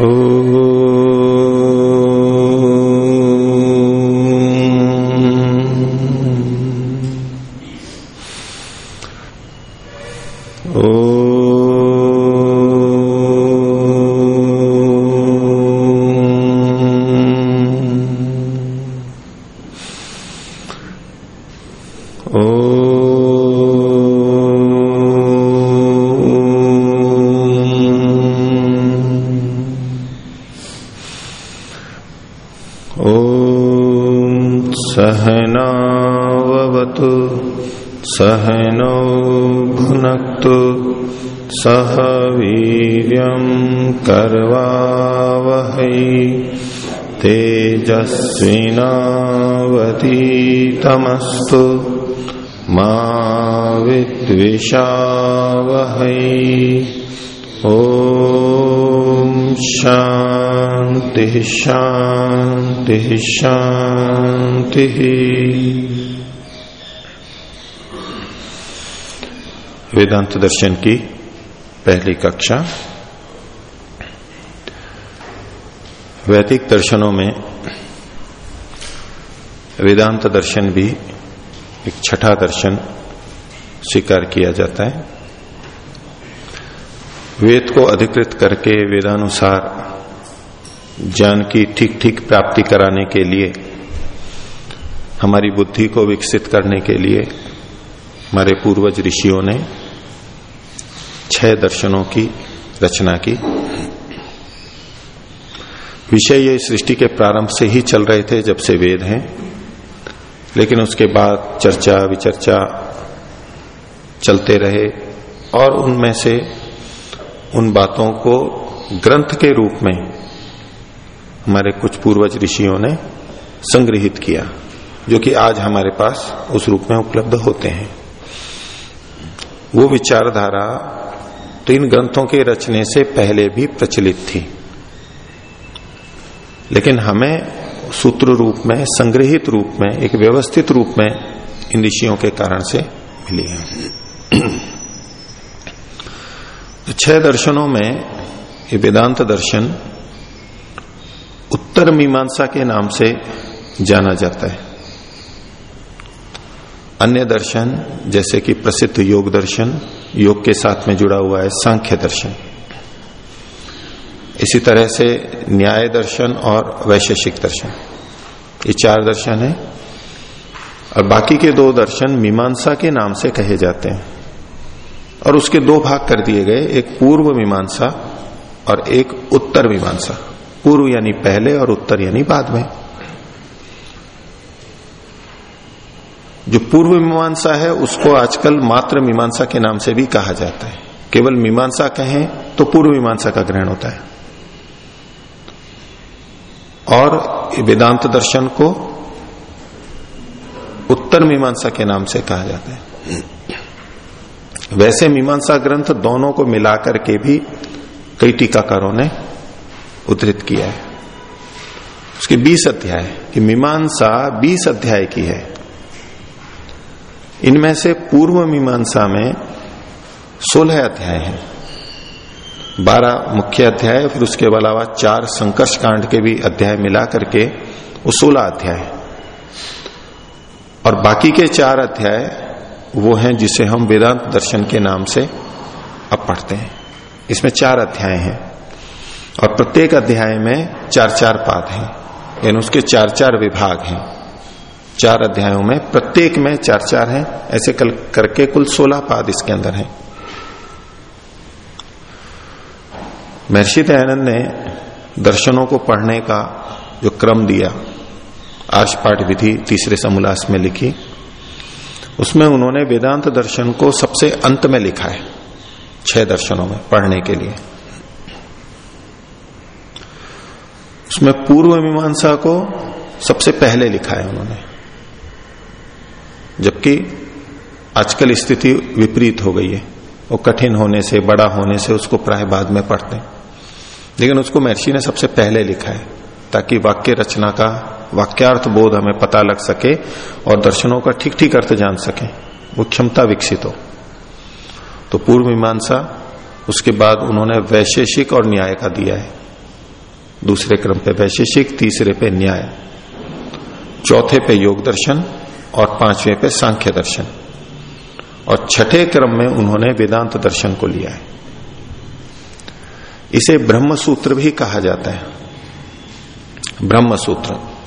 Oh. तेजस्विनावतीतमस्तु मा विद्विषावहै। ॐ शांति शांति शांति वेदांत दर्शन की पहली कक्षा। वैदिक दर्शनों में वेदांत दर्शन भी एक छठा दर्शन स्वीकार किया जाता है। वेद को अधिकृत करके वेदानुसार ज्ञान की ठीक ठीक प्राप्ति कराने के लिए, हमारी बुद्धि को विकसित करने के लिए, हमारे पूर्वज ऋषियों ने छह दर्शनों की रचना की। विषय ये सृष्टि के प्रारंभ से ही चल रहे थे जब से वेद हैं। लेकिन उसके बाद चर्चा, विचर्चा चलते रहे और उनमें से उन बातों को ग्रंथ के रूप में हमारे कुछ पूर्वज ऋषियों ने संग्रहित किया, जो कि आज हमारे पास उस रूप में उपलब्ध होते हैं। वो विचारधारा तो इन ग्रंथों के रचने से पहले भी प्रचलित थी, लेकिन हमें सूत्र रूप में, संग्रहित रूप में, एक व्यवस्थित रूप में इन ऋषियों के कारण से मिली है। तो छह दर्शनों में ये वेदांत दर्शन उत्तर मीमांसा के नाम से जाना जाता है। अन्य दर्शन, जैसे कि प्रसिद्ध योग दर्शन, योग के साथ में जुड़ा हुआ है, सांख्य दर्शन। इसी तरह से न्याय दर्शन और वैशेषिक दर्शन। ये चार दर्शन है। और बाकी के दो दर्शन मीमांसा के नाम से कहे जाते हैं। और उसके दो भाग कर दिए गए, एक पूर्व मीमांसा और एक उत्तर मीमांसा। पूर्व यानी पहले और उत्तर यानी बाद में। जो पूर्व मीमांसा है, उसको आजकल मात्र मीमांसा के नाम से भी कहा जाता है। केवल मीमांसा कहें तो पूर्व मीमांसा का ग्रहण होता है। और वेदांत दर्शन को उत्तर मीमांसा के नाम से कहा जाता है। वैसे मीमांसा ग्रंथ दोनों को मिलाकर के भी कई टीकाकारों ने उद्धृत किया है। उसके 20 अध्याय कि मीमांसा 20 अध्याय की है। इनमें से पूर्व मीमांसा में 16 अध्याय हैं। बारह मुख्य अध्याय, फिर उसके अलावा चार संकर्ष कांड के भी अध्याय मिला करके वो सोलह अध्याय। और बाकी के चार अध्याय वो हैं जिसे हम वेदांत दर्शन के नाम से अब पढ़ते हैं। इसमें चार अध्याय हैं और प्रत्येक अध्याय में चार चार पाद हैं। यानी उसके चार चार विभाग हैं। चार अध्यायों में प्रत्येक में चार चार हैं। ऐसे कल करके कुल सोलह पाद इसके अंदर हैं। महर्षि दयानंद ने दर्शनों को पढ़ने का जो क्रम दिया आर्षपाठ विधि तीसरे समोल्लास में लिखी, उसमें उन्होंने वेदांत दर्शन को सबसे अंत में लिखा है, छह दर्शनों में पढ़ने के लिए। उसमें पूर्व मीमांसा को सबसे पहले लिखा है उन्होंने, जबकि आजकल स्थिति विपरीत हो गई है, वो कठिन होने से, बड़ा होने से उसको प्राय बाद में पढ़ते हैं। लेकिन उसको महर्षि ने सबसे पहले लिखा है, ताकि वाक्य रचना का, वाक्यार्थ बोध हमें पता लग सके और दर्शनों का ठीक ठीक अर्थ जान सके। वो क्षमता विकसित हो। तो पूर्व मीमांसा, उसके बाद उन्होंने वैशेषिक और न्याय का दिया है। दूसरे क्रम पे वैशेषिक, तीसरे पे न्याय। चौथे पे योग दर्शन और पाँचवें पे सांख्य दर्शन। और छठे क्रम में उन्होंने वेदांत दर्शन को लिया है। इसे ब्रह्म सूत्र भी कहा जाता है। ब्रह्म सूत्र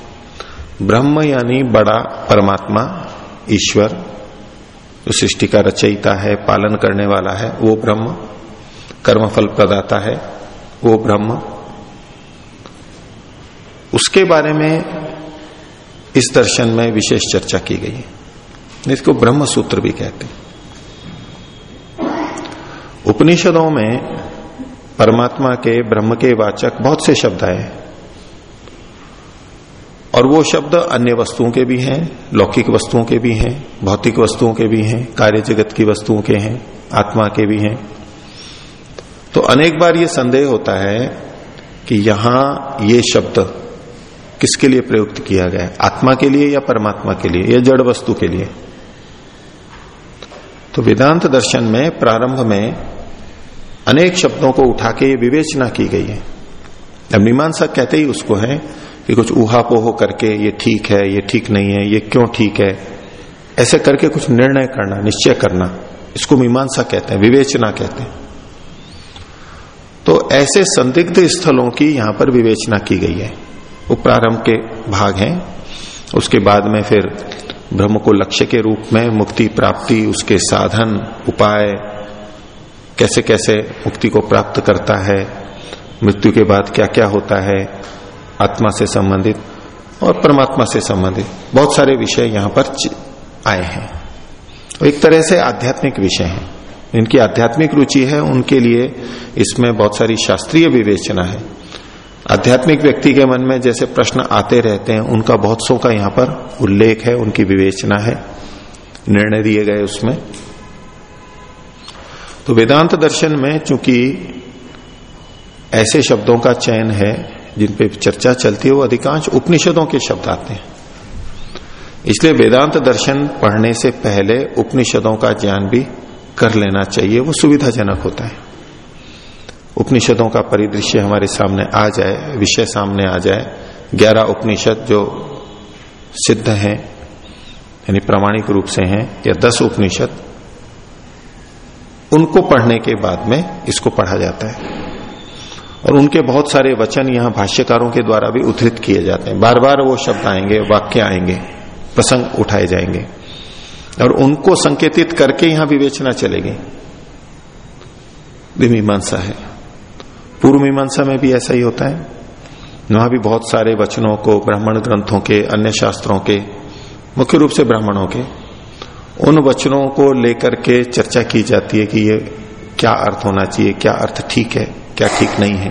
ब्रह्म यानी बड़ा परमात्मा, ईश्वर, जो सृष्टि का रचयिता है, पालन करने वाला है, वो ब्रह्म। कर्मफल प्रदाता है, वो ब्रह्म। उसके बारे में इस दर्शन में विशेष चर्चा की गई है। इसको ब्रह्म सूत्र भी कहते हैं। उपनिषदों में परमात्मा के, ब्रह्म के वाचक बहुत से शब्द आए और वो शब्द अन्य वस्तुओं के भी हैं, लौकिक वस्तुओं के भी हैं, भौतिक वस्तुओं के भी हैं, कार्य जगत की वस्तुओं के हैं, आत्मा के भी हैं। तो अनेक बार ये संदेह होता है कि यहाँ ये शब्द किसके लिए प्रयुक्त किया गया है? आत्मा के लिए या परमात्मा के लिए? या जड़ वस्तु के लिए। तो वेदांत दर्शन में, प्रारंभ में अनेक शब्दों को उठा के ये विवेचना की गई है। अब मीमांसा कहते ही उसको है कि कुछ पोह करके ये ठीक है, ये ठीक नहीं है, ये क्यों ठीक है? ऐसे करके कुछ निर्णय करना, निश्चय करना, इसको मीमांसा कहते हैं, विवेचना कहते हैं। तो ऐसे संदिग्ध स्थलों की यहाँ पर विवेचना की गई है। वो प्रारंभ के भाग हैं। उसके बाद में फिर ब्रह्म को लक्ष्य के रूप में मुक्ति प्राप्ति, उसके साधन, उपाय कैसे कैसे मुक्ति को प्राप्त करता है, मृत्यु के बाद क्या क्या होता है, आत्मा से संबंधित और परमात्मा से संबंधित। बहुत सारे विषय यहाँ पर आए हैं। तो एक तरह से आध्यात्मिक विषय हैं। इनकी आध्यात्मिक रुचि है, उनके लिए इसमें बहुत सारी शास्त्रीय विवेचना है। आध्यात्मिक व्यक्ति के मन में जैसे प्रश्न आते रहते हैं, उनका बहुत सो का यहाँ पर उल्लेख है, उनकी विवेचना है। निर्णय दिए गए उसमें। तो वेदांत दर्शन में चूँकि ऐसे शब्दों का चयन है, जिन पे चर्चा चलती है, वो अधिकांश उपनिषदों के शब्द आते हैं। इसलिए वेदांत दर्शन पढ़ने से पहले उपनिषदों का ज्ञान भी कर लेना चाहिए, वो सुविधाजनक होता है। उपनिषदों का परिदृश्य हमारे सामने आ जाए, विषय सामने आ जाए, ग्यारह उपनिषद जो सिद्ध हैं, यानी प्रामाणिक रूप से हैं, या दस उपनिषद उनको पढ़ने के बाद में इसको पढ़ा जाता है। और उनके बहुत सारे वचन यहाँ भाष्यकारों के द्वारा भी उद्धृत किए जाते हैं। बार बार वो शब्द आएँगे, वाक्य आएँगे, प्रसंग उठाए जाएँगे। और उनको संकेतित करके यहाँ विवेचना चलेगी। विमीमांसा है। पूर्व मीमांसा में भी ऐसा ही होता है। वहाँ भी बहुत सारे वचनों को, ब्राह्मण ग्रंथों के, अन्य शास्त्रों के, मुख्य रूप से ब्राह्मणों के उन वचनों को लेकर के चर्चा की जाती है कि ये क्या अर्थ होना चाहिए, क्या अर्थ ठीक है, क्या ठीक नहीं है।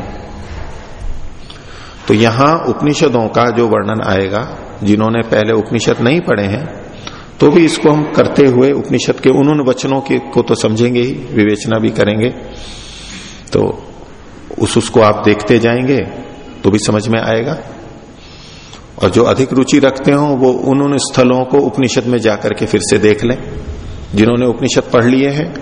तो यहाँ उपनिषदों का जो वर्णन आएगा, जिन्होंने पहले उपनिषद नहीं पढ़े हैं तो भी इसको हम करते हुए उपनिषद के उन उन वचनों के को तो समझेंगे ही, विवेचना भी करेंगे। तो उस उसको आप देखते जाएँगे तो भी समझ में आएगा। और जो अधिक रुचि रखते हो, वो उन उन स्थलों को उपनिषद में जाकर के फिर से देख लें। जिन्होंने उपनिषद पढ़ लिए हैं,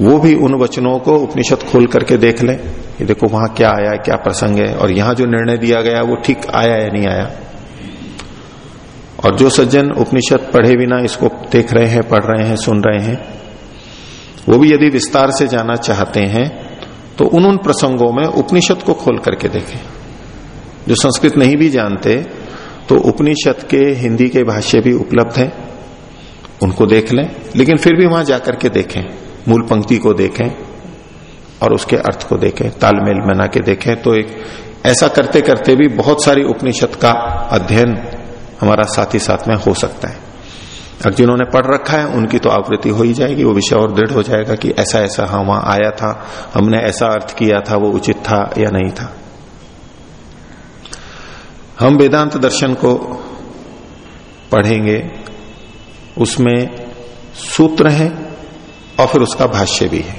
वो भी उन वचनों को उपनिषद खोल करके देख लें कि देखो वहाँ क्या आया, क्या प्रसंग है, और यहाँ जो निर्णय दिया गया, वो ठीक आया या नहीं आया। और जो सज्जन उपनिषद पढ़े बिना इसको देख रहे हैं, पढ़ रहे हैं, सुन रहे हैं, वो भी यदि विस्तार से जाना चाहते हैं तो उन उन प्रसंगों में उपनिषद को खोल करके देखें। जो संस्कृत नहीं भी जानते तो उपनिषद के हिंदी के भाष्य भी उपलब्ध हैं। उनको देख लें। लेकिन फिर भी वहाँ जाकर के देखें। मूल पंक्ति को देखें और उसके अर्थ को देखें। तालमेल बना के देखें। तो एक ऐसा करते करते भी बहुत सारी उपनिषद का अध्ययन हमारा साथ ही साथ में हो सकता है। अब जिन्होंने पढ़ रखा है, उनकी तो आवृत्ति हो ही जाएगी। वो विषय और दृढ़ हो जाएगा कि ऐसा ऐसा हाँ वहाँ आया था। हमने ऐसा अर्थ किया था, वो उचित था या नहीं था। हम वेदांत दर्शन को पढ़ेंगे उसमें सूत्र है और फिर उसका भाष्य भी है।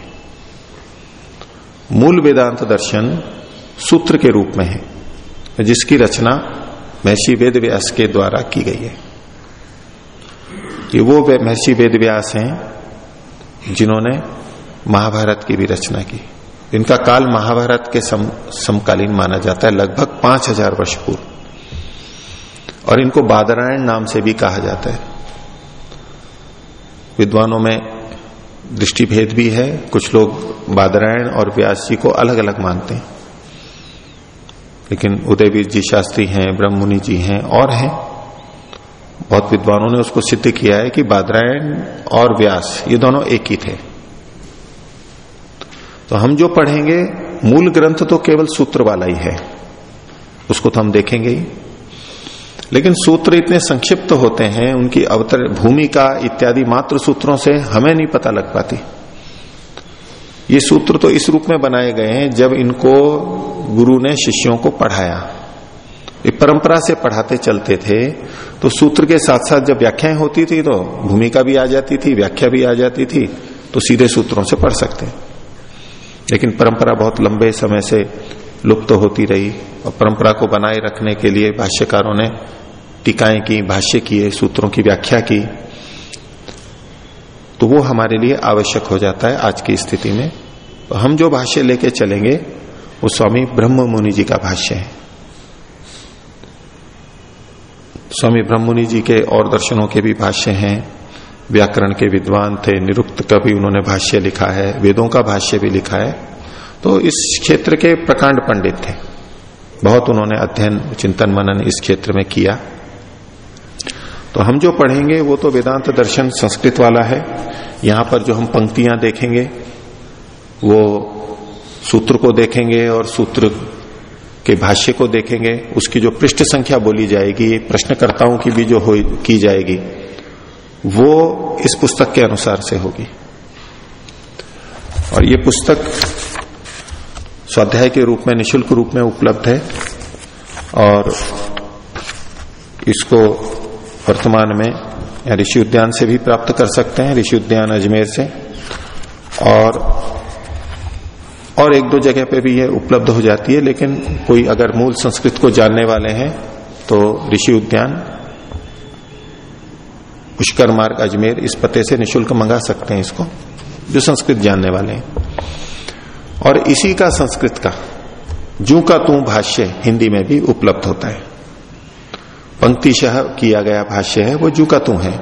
मूल वेदांत दर्शन सूत्र के रूप में है जिसकी रचना महर्षि वेद व्यास के द्वारा की गई है। ये वो महर्षि वेद व्यास हैं जिन्होंने महाभारत की भी रचना की। इनका काल महाभारत के सम, समकालीन माना जाता है लगभग पाँच हज़ार वर्ष पूर्व। और इनको बादरायण नाम से भी कहा जाता है। विद्वानों में दृष्टि भेद भी है। कुछ लोग बादरायण और व्यास जी को अलग अलग मानते हैं। लेकिन उदयवीर जी शास्त्री हैं ब्रह्ममुनि जी हैं, और हैं। बहुत विद्वानों ने उसको सिद्ध किया है कि बादरायण और व्यास, ये दोनों एक ही थे। तो हम जो पढ़ेंगे, मूल ग्रंथ तो केवल सूत्र वाला ही है। उसको तो हम देखेंगे ही। लेकिन सूत्र इतने संक्षिप्त होते हैं, उनकी अवतर, भूमिका इत्यादि मात्र सूत्रों से हमें नहीं पता लग पाती। ये सूत्र तो इस रूप में बनाए गए हैं, जब इनको गुरु ने शिष्यों को पढ़ाया। ये परंपरा से पढ़ाते चलते थे तो सूत्र के साथ साथ जब व्याख्याएँ होती थी तो भूमिका भी आ जाती थी, व्याख्या भी आ जाती थी तो सीधे सूत्रों से पढ़ सकते लेकिन परंपरा बहुत लंबे समय से लुप्त तो होती रही, और परंपरा को बनाए रखने के लिए भाष्यकारों ने टीकाएँ की, भाष्य किए सूत्रों की व्याख्या की तो वो हमारे लिए आवश्यक हो जाता है आज की स्थिति में। तो हम जो भाष्य लेके चलेंगे, वो स्वामी ब्रह्म मुनि जी का भाष्य है। स्वामी ब्रह्म मुनि जी के और दर्शनों के भी भाष्य हैं। व्याकरण के विद्वान थे, निरुक्त का भी उन्होंने भाष्य लिखा है, वेदों का भाष्य भी लिखा है। तो इस क्षेत्र के प्रकांड पंडित थे। बहुत उन्होंने अध्ययन, चिंतन मनन इस क्षेत्र में किया। तो हम जो पढ़ेंगे, वो तो वेदांत दर्शन संस्कृत वाला है। यहाँ पर जो हम पंक्तियाँ देखेंगे, वो सूत्र को देखेंगे और सूत्र के भाष्य को देखेंगे। उसकी जो पृष्ठ संख्या बोली जाएगी, प्रश्नकर्ताओं की भी जो हो, की जाएगी, वो इस पुस्तक के अनुसार से होगी। और ये पुस्तक स्वाध्याय के रूप में, निशुल्क रूप में उपलब्ध है। और इसको वर्तमान में ऋषि उद्यान से भी प्राप्त कर सकते हैं, ऋषि उद्यान अजमेर से। और और एक दो जगह पे भी ये उपलब्ध हो जाती है, लेकिन कोई अगर मूल संस्कृत को जानने वाले हैं तो ऋषि उद्यान, पुष्कर मार्ग अजमेर, इस पते से निशुल्क मंगा सकते हैं इसको, जो संस्कृत जानने वाले हैं। और इसी का संस्कृत का, जू का तू भाष्य हिंदी में भी उपलब्ध होता है। पंक्तिशह किया गया भाष्य है, वो जू का तू है।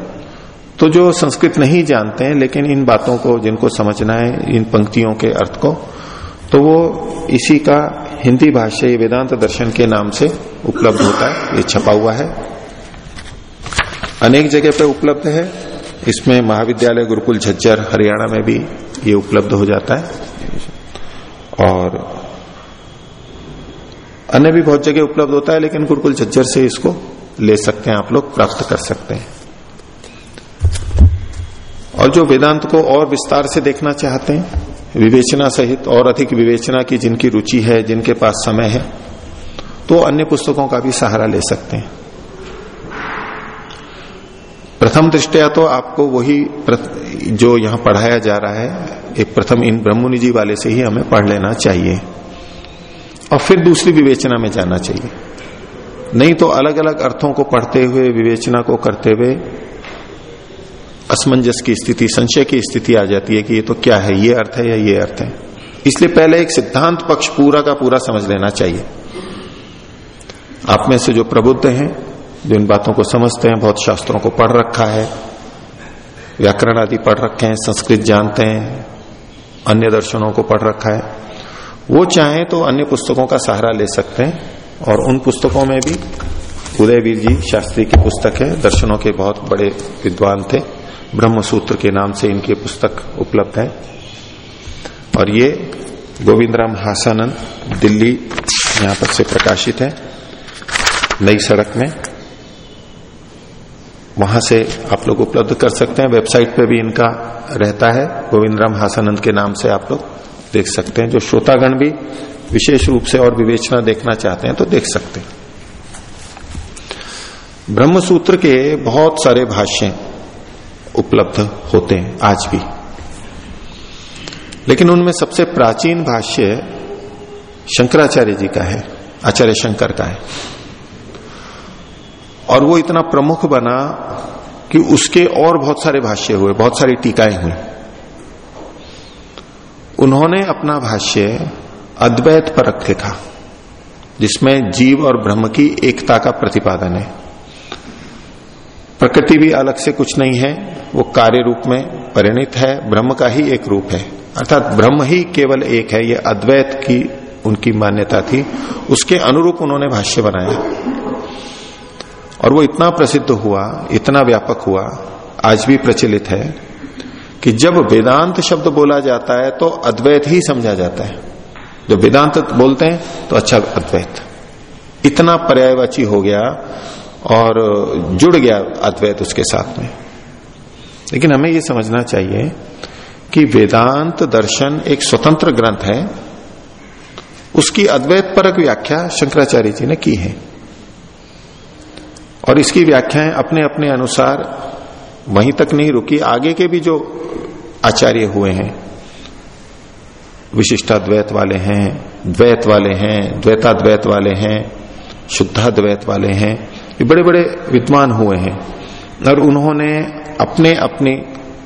तो जो संस्कृत नहीं जानते हैं, लेकिन इन बातों को, जिनको समझना है, इन पंक्तियों के अर्थ को तो वो इसी का हिंदी भाष्य वेदांत दर्शन के नाम से उपलब्ध होता है, ये छपा हुआ है। अनेक जगह पे उपलब्ध है। इसमें महाविद्यालय गुरुकुल झज्जर, हरियाणा में भी ये उपलब्ध हो जाता है। और अन्य भी बहुत जगह उपलब्ध होता है, लेकिन गुरुकुल झज्जर से इसको ले सकते हैं, आप लोग प्राप्त कर सकते हैं। और जो वेदांत को और विस्तार से देखना चाहते हैं, विवेचना सहित और अधिक विवेचना की जिनकी रुचि है, जिनके पास समय है तो अन्य पुस्तकों का भी सहारा ले सकते हैं। प्रथम दृष्टया तो आपको वही जो यहाँ पढ़ाया जा रहा है, एक प्रथम इन ब्रह्मनि जी वाले से ही हमें पढ़ लेना चाहिए। और फिर दूसरी विवेचना में जाना चाहिए। नहीं तो अलग अलग अर्थों को पढ़ते हुए, विवेचना को करते हुए असमंजस की स्थिति, संशय की स्थिति आ जाती है कि ये तो क्या है, ये अर्थ है या ये अर्थ है। इसलिए पहले एक सिद्धांत पक्ष पूरा का पूरा समझ लेना चाहिए। आप में से जो प्रबुद्ध हैं, जो इन बातों को समझते हैं, बहुत शास्त्रों को पढ़ रखा है, व्याकरण आदि पढ़ रखे हैं, संस्कृत जानते हैं, अन्य दर्शनों को पढ़ रखा है, वो चाहें तो अन्य पुस्तकों का सहारा ले सकते हैं। और उन पुस्तकों में भी उदयवीर जी शास्त्री की पुस्तक है। दर्शनों के बहुत बड़े विद्वान थे। ब्रह्म सूत्र के नाम से इनकी पुस्तक उपलब्ध है। और ये गोविंद राम हासानंद दिल्ली यहाँ पर से प्रकाशित है। नई सड़क में। वहाँ से आप लोग उपलब्ध कर सकते हैं। वेबसाइट पे भी इनका रहता है। गोविंद राम हासानंद के नाम से आप लोग देख सकते हैं। जो श्रोतागण भी विशेष रूप से और विवेचना देखना चाहते हैं तो देख सकते हैं। ब्रह्म सूत्र के बहुत सारे भाष्य उपलब्ध होते हैं आज भी। लेकिन उनमें सबसे प्राचीन भाष्य शंकराचार्य जी का है, आचार्य शंकर का है। और वो इतना प्रमुख बना कि उसके और बहुत सारे भाष्य हुए, बहुत सारी टीकाएँ हुई। उन्होंने अपना भाष्य अद्वैत परक लिखा जिसमें जीव और ब्रह्म की एकता का प्रतिपादन है। प्रकृति भी अलग से कुछ नहीं है, वो कार्य रूप में परिणित है, ब्रह्म का ही एक रूप है। अर्थात ब्रह्म ही केवल एक है, ये अद्वैत की उनकी मान्यता थी, उसके अनुरूप उन्होंने भाष्य बनाया। और वो इतना प्रसिद्ध हुआ, इतना व्यापक हुआ, आज भी प्रचलित है, कि जब वेदांत शब्द बोला जाता है तो अद्वैत ही समझा जाता है। जब वेदांत बोलते हैं तो अच्छा अद्वैत। इतना पर्यायवाची हो गया और जुड़ गया अद्वैत उसके साथ में। लेकिन हमें यह समझना चाहिए कि वेदांत दर्शन एक स्वतंत्र ग्रंथ है। उसकी अद्वैत परक व्याख्या शंकराचार्य जी ने की है। और इसकी व्याख्याएँ अपने अपने अनुसार वहीं तक नहीं रुकी, आगे के भी जो आचार्य हुए हैं विशिष्टाद्वैत वाले हैं, द्वैत वाले हैं, द्वैताद्वैत वाले हैं, शुद्धाद्वैत वाले हैं, ये बड़े बड़े विद्वान हुए हैं। और उन्होंने अपने अपनी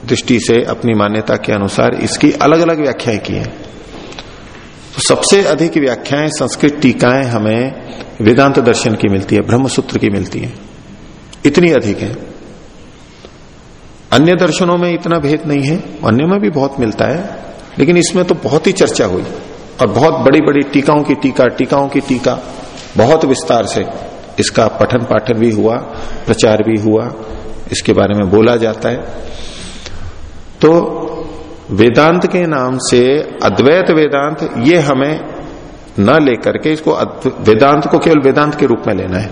दृष्टि से, अपनी मान्यता के अनुसार इसकी अलग अलग व्याख्याएँ की हैं। तो सबसे अधिक व्याख्याएँ, संस्कृत टीकाएँ हमें वेदांत दर्शन की मिलती है, ब्रह्मसूत्र की मिलती है। इतनी अधिक है। अन्य दर्शनों में इतना भेद नहीं है, अन्य में भी बहुत मिलता है। लेकिन इसमें तो बहुत ही चर्चा हुई और बहुत बड़ी बड़ी टीकाओं की टीका, टीकाओं की टीका, बहुत विस्तार से इसका पठन पाठन भी हुआ, प्रचार भी हुआ, इसके बारे में बोला जाता है। तो वेदांत के नाम से अद्वैत वेदांत, ये हमें न लेकर के इसको वेदांत को केवल वेदांत के रूप में लेना है।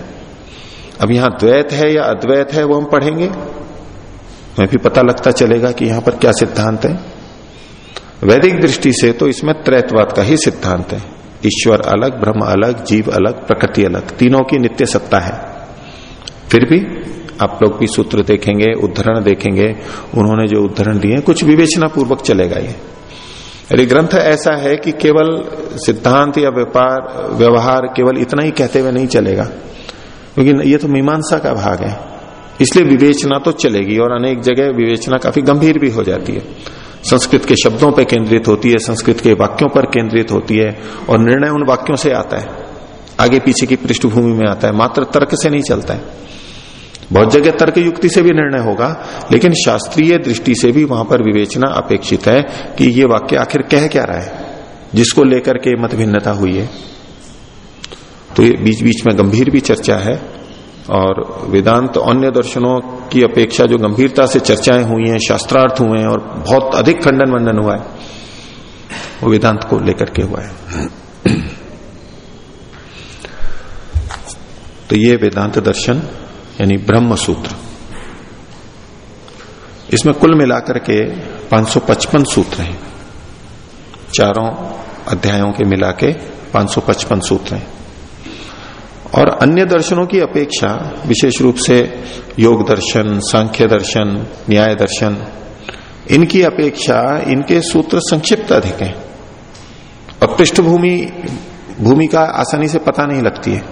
अब यहाँ द्वैत है या अद्वैत है वो हम पढ़ेंगे, हमें भी पता लगता चलेगा कि यहाँ पर क्या सिद्धांत है। वैदिक दृष्टि से तो इसमें त्रैतवाद का ही सिद्धांत है। ईश्वर अलग, ब्रह्म अलग, जीव अलग, प्रकृति अलग, तीनों की नित्य सत्ता है। फिर भी आप लोग भी सूत्र देखेंगे, उद्धरण देखेंगे, उन्होंने जो उद्धरण दिए, कुछ विवेचना पूर्वक चलेगा ये। अरे ग्रंथ ऐसा है कि केवल सिद्धांत या व्यापार, व्यवहार केवल इतना ही कहते हुए नहीं चलेगा। क्योंकि ये तो मीमांसा का भाग है। इसलिए विवेचना तो चलेगी और अनेक जगह विवेचना काफ़ी गंभीर भी हो जाती है। संस्कृत के शब्दों पर केंद्रित होती है, संस्कृत के वाक्यों पर केंद्रित होती है और निर्णय उन वाक्यों से आता है। आगे पीछे की पृष्ठभूमि में आता है, मात्र तर्क से नहीं चलता है। बहुत जगह तर्क युक्ति से भी निर्णय होगा, लेकिन शास्त्रीय दृष्टि से भी वहाँ पर विवेचना अपेक्षित है कि ये वाक्य आखिर कह क्या रहा है, जिसको लेकर के मत भिन्नता हुई है। तो ये बीच बीच में गंभीर भी चर्चा है। और वेदांत अन्य दर्शनों की अपेक्षा जो गंभीरता से चर्चाएँ हुई हैं, शास्त्रार्थ हुए हैं और बहुत अधिक खंडन वंडन हुआ है, वो वेदांत को लेकर के हुआ है। तो ये वेदांत दर्शन, यानी ब्रह्म सूत्र। इसमें कुल मिलाकर के 555 सूत्र हैं। चारों अध्यायों के मिला के 555 सूत्र हैं। और अन्य दर्शनों की अपेक्षा, विशेष रूप से योग दर्शन, सांख्य दर्शन, न्याय दर्शन, इनकी अपेक्षा इनके सूत्र संक्षिप्त अधिक हैं। और पृष्ठभूमि भूमिका आसानी से पता नहीं लगती है।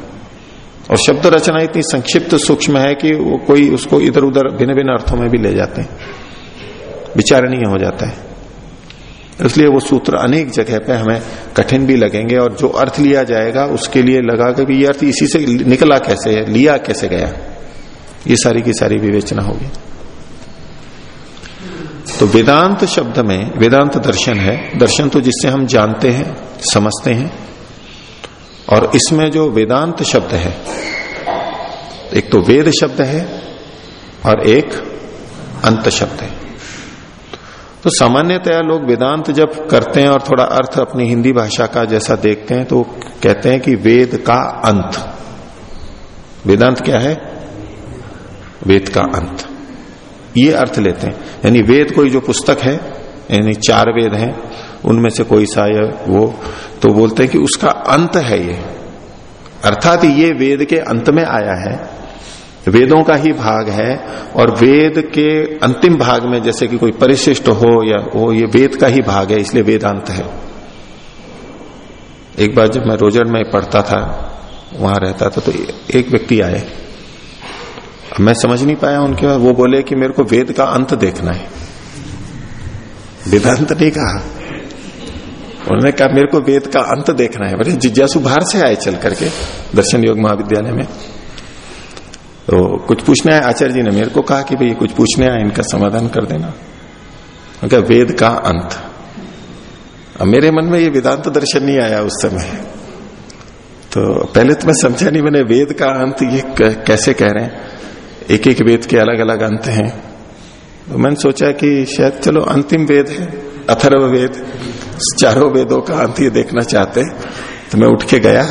और शब्द रचना इतनी संक्षिप्त सूक्ष्म है कि वो कोई उसको इधर उधर भिन्न भिन्न अर्थों में भी ले जाते हैं। विचारणीय हो जाता है। इसलिए वो सूत्र अनेक जगह पे हमें कठिन भी लगेंगे और जो अर्थ लिया जाएगा उसके लिए लगा कि ये अर्थ इसी से निकला कैसे है, लिया कैसे गया? ये सारी की सारी विवेचना होगी। तो वेदांत शब्द में, वेदांत दर्शन है। दर्शन तो जिससे हम जानते हैं, समझते हैं। और इसमें जो वेदांत शब्द है, एक तो वेद शब्द है और एक अंत शब्द है। तो सामान्यतया लोग वेदांत जब करते हैं और थोड़ा अर्थ अपनी हिंदी भाषा का जैसा देखते हैं तो कहते हैं कि वेद का अंत। वेदांत क्या है? वेद का अंत। ये अर्थ लेते हैं। यानी वेद कोई जो पुस्तक है, यानी चार वेद हैं, उनमें से कोई सा या वो तो बोलते हैं कि उसका अंत है ये। अर्थात ये वेद के अंत में आया है। वेदों का ही भाग है और वेद के अंतिम भाग में जैसे कि कोई परिशिष्ट हो या वो ये वेद का ही भाग है, इसलिए वेदांत है। एक बार जब मैं रोजड़ में पढ़ता था, वहाँ रहता था तो एक व्यक्ति आए। मैं समझ नहीं पाया उनके बाद वो बोले कि मेरे को वेद का अंत देखना है। वेदांत नहीं कहा। उन्होंने कहा, मेरे को वेद का अंत देखना है। बोले, जिज्ञासु बाहर से आए चल करके, दर्शन योग महाविद्यालय में। तो कुछ पूछने आए, आचार्य जी ने मेरे को कहा कि भाई कुछ पूछने आए, इनका समाधान कर देना। क्या वेद का अंत। अब मेरे मन में ये वेदांत दर्शन नहीं आया उस समय। तो पहले तो मैं समझा नहीं मैंने वेद का अंत ये कैसे कह रहे हैं। एक एक वेद के अलग अलग अंत हैं। तो मैंने सोचा कि शायद, चलो, अंतिम वेद है, अथर्व वेद, चारों वेदों का अंत ये देखना चाहते तो मैं उठ के गया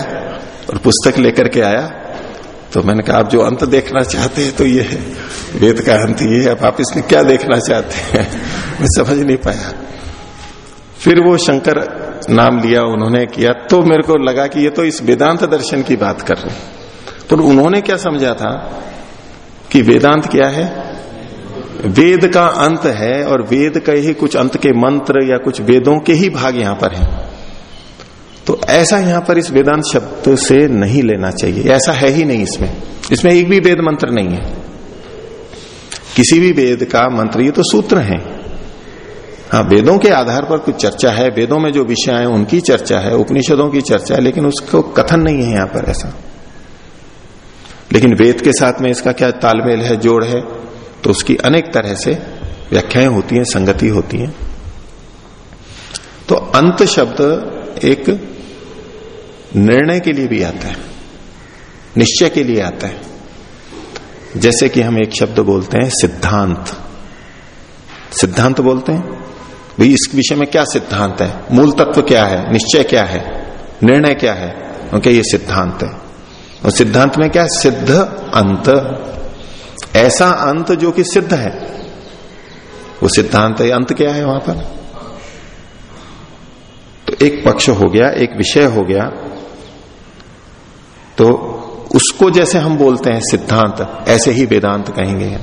और पुस्तक लेकर के आया। तो मैंने कहा, आप जो अंत देखना चाहते हैं तो ये है। वेद का अंत ये है आप इसमें क्या देखना चाहते हैं? मैं समझ नहीं पाया। फिर वो शंकर नाम लिया उन्होंने किया तो मेरे को लगा कि ये तो इस वेदांत दर्शन की बात कर रहे तो उन्होंने क्या समझा था कि वेदांत क्या है? वेद का अंत है और वेद का ही कुछ अंत के मंत्र या कुछ वेदों के ही भाग यहाँ पर हैं। तो ऐसा यहाँ पर इस वेदांत शब्द से नहीं लेना चाहिए। ऐसा है ही नहीं इसमें। इसमें एक भी वेद मंत्र नहीं है। किसी भी वेद का मंत्र, ये तो सूत्र है। हाँ वेदों के आधार पर कुछ चर्चा है। वेदों में जो विषय है, उनकी चर्चा है, उपनिषदों की चर्चा है, लेकिन उसको कथन नहीं है यहाँ पर ऐसा। लेकिन वेद के साथ में इसका क्या तालमेल है, जोड़ है तो उसकी अनेक तरह से व्याख्याएँ होती हैं, संगति होती है। तो अंत शब्द एक निर्णय के लिए भी आता है, निश्चय के लिए आता है। जैसे कि हम एक शब्द बोलते हैं, सिद्धांत। सिद्धांत बोलते हैं? भाई, इस विषय में क्या सिद्धांत है? मूल तत्व क्या है? निश्चय क्या है? निर्णय क्या है? क्योंकि ये सिद्धांत है। और सिद्धांत में क्या है? सिद्ध अंत। ऐसा अंत जो कि सिद्ध है। वो सिद्धांत है, अंत क्या है वहाँ पर? तो एक पक्ष हो गया, एक विषय हो गया तो उसको जैसे हम बोलते हैं सिद्धांत, ऐसे ही वेदांत कहेंगे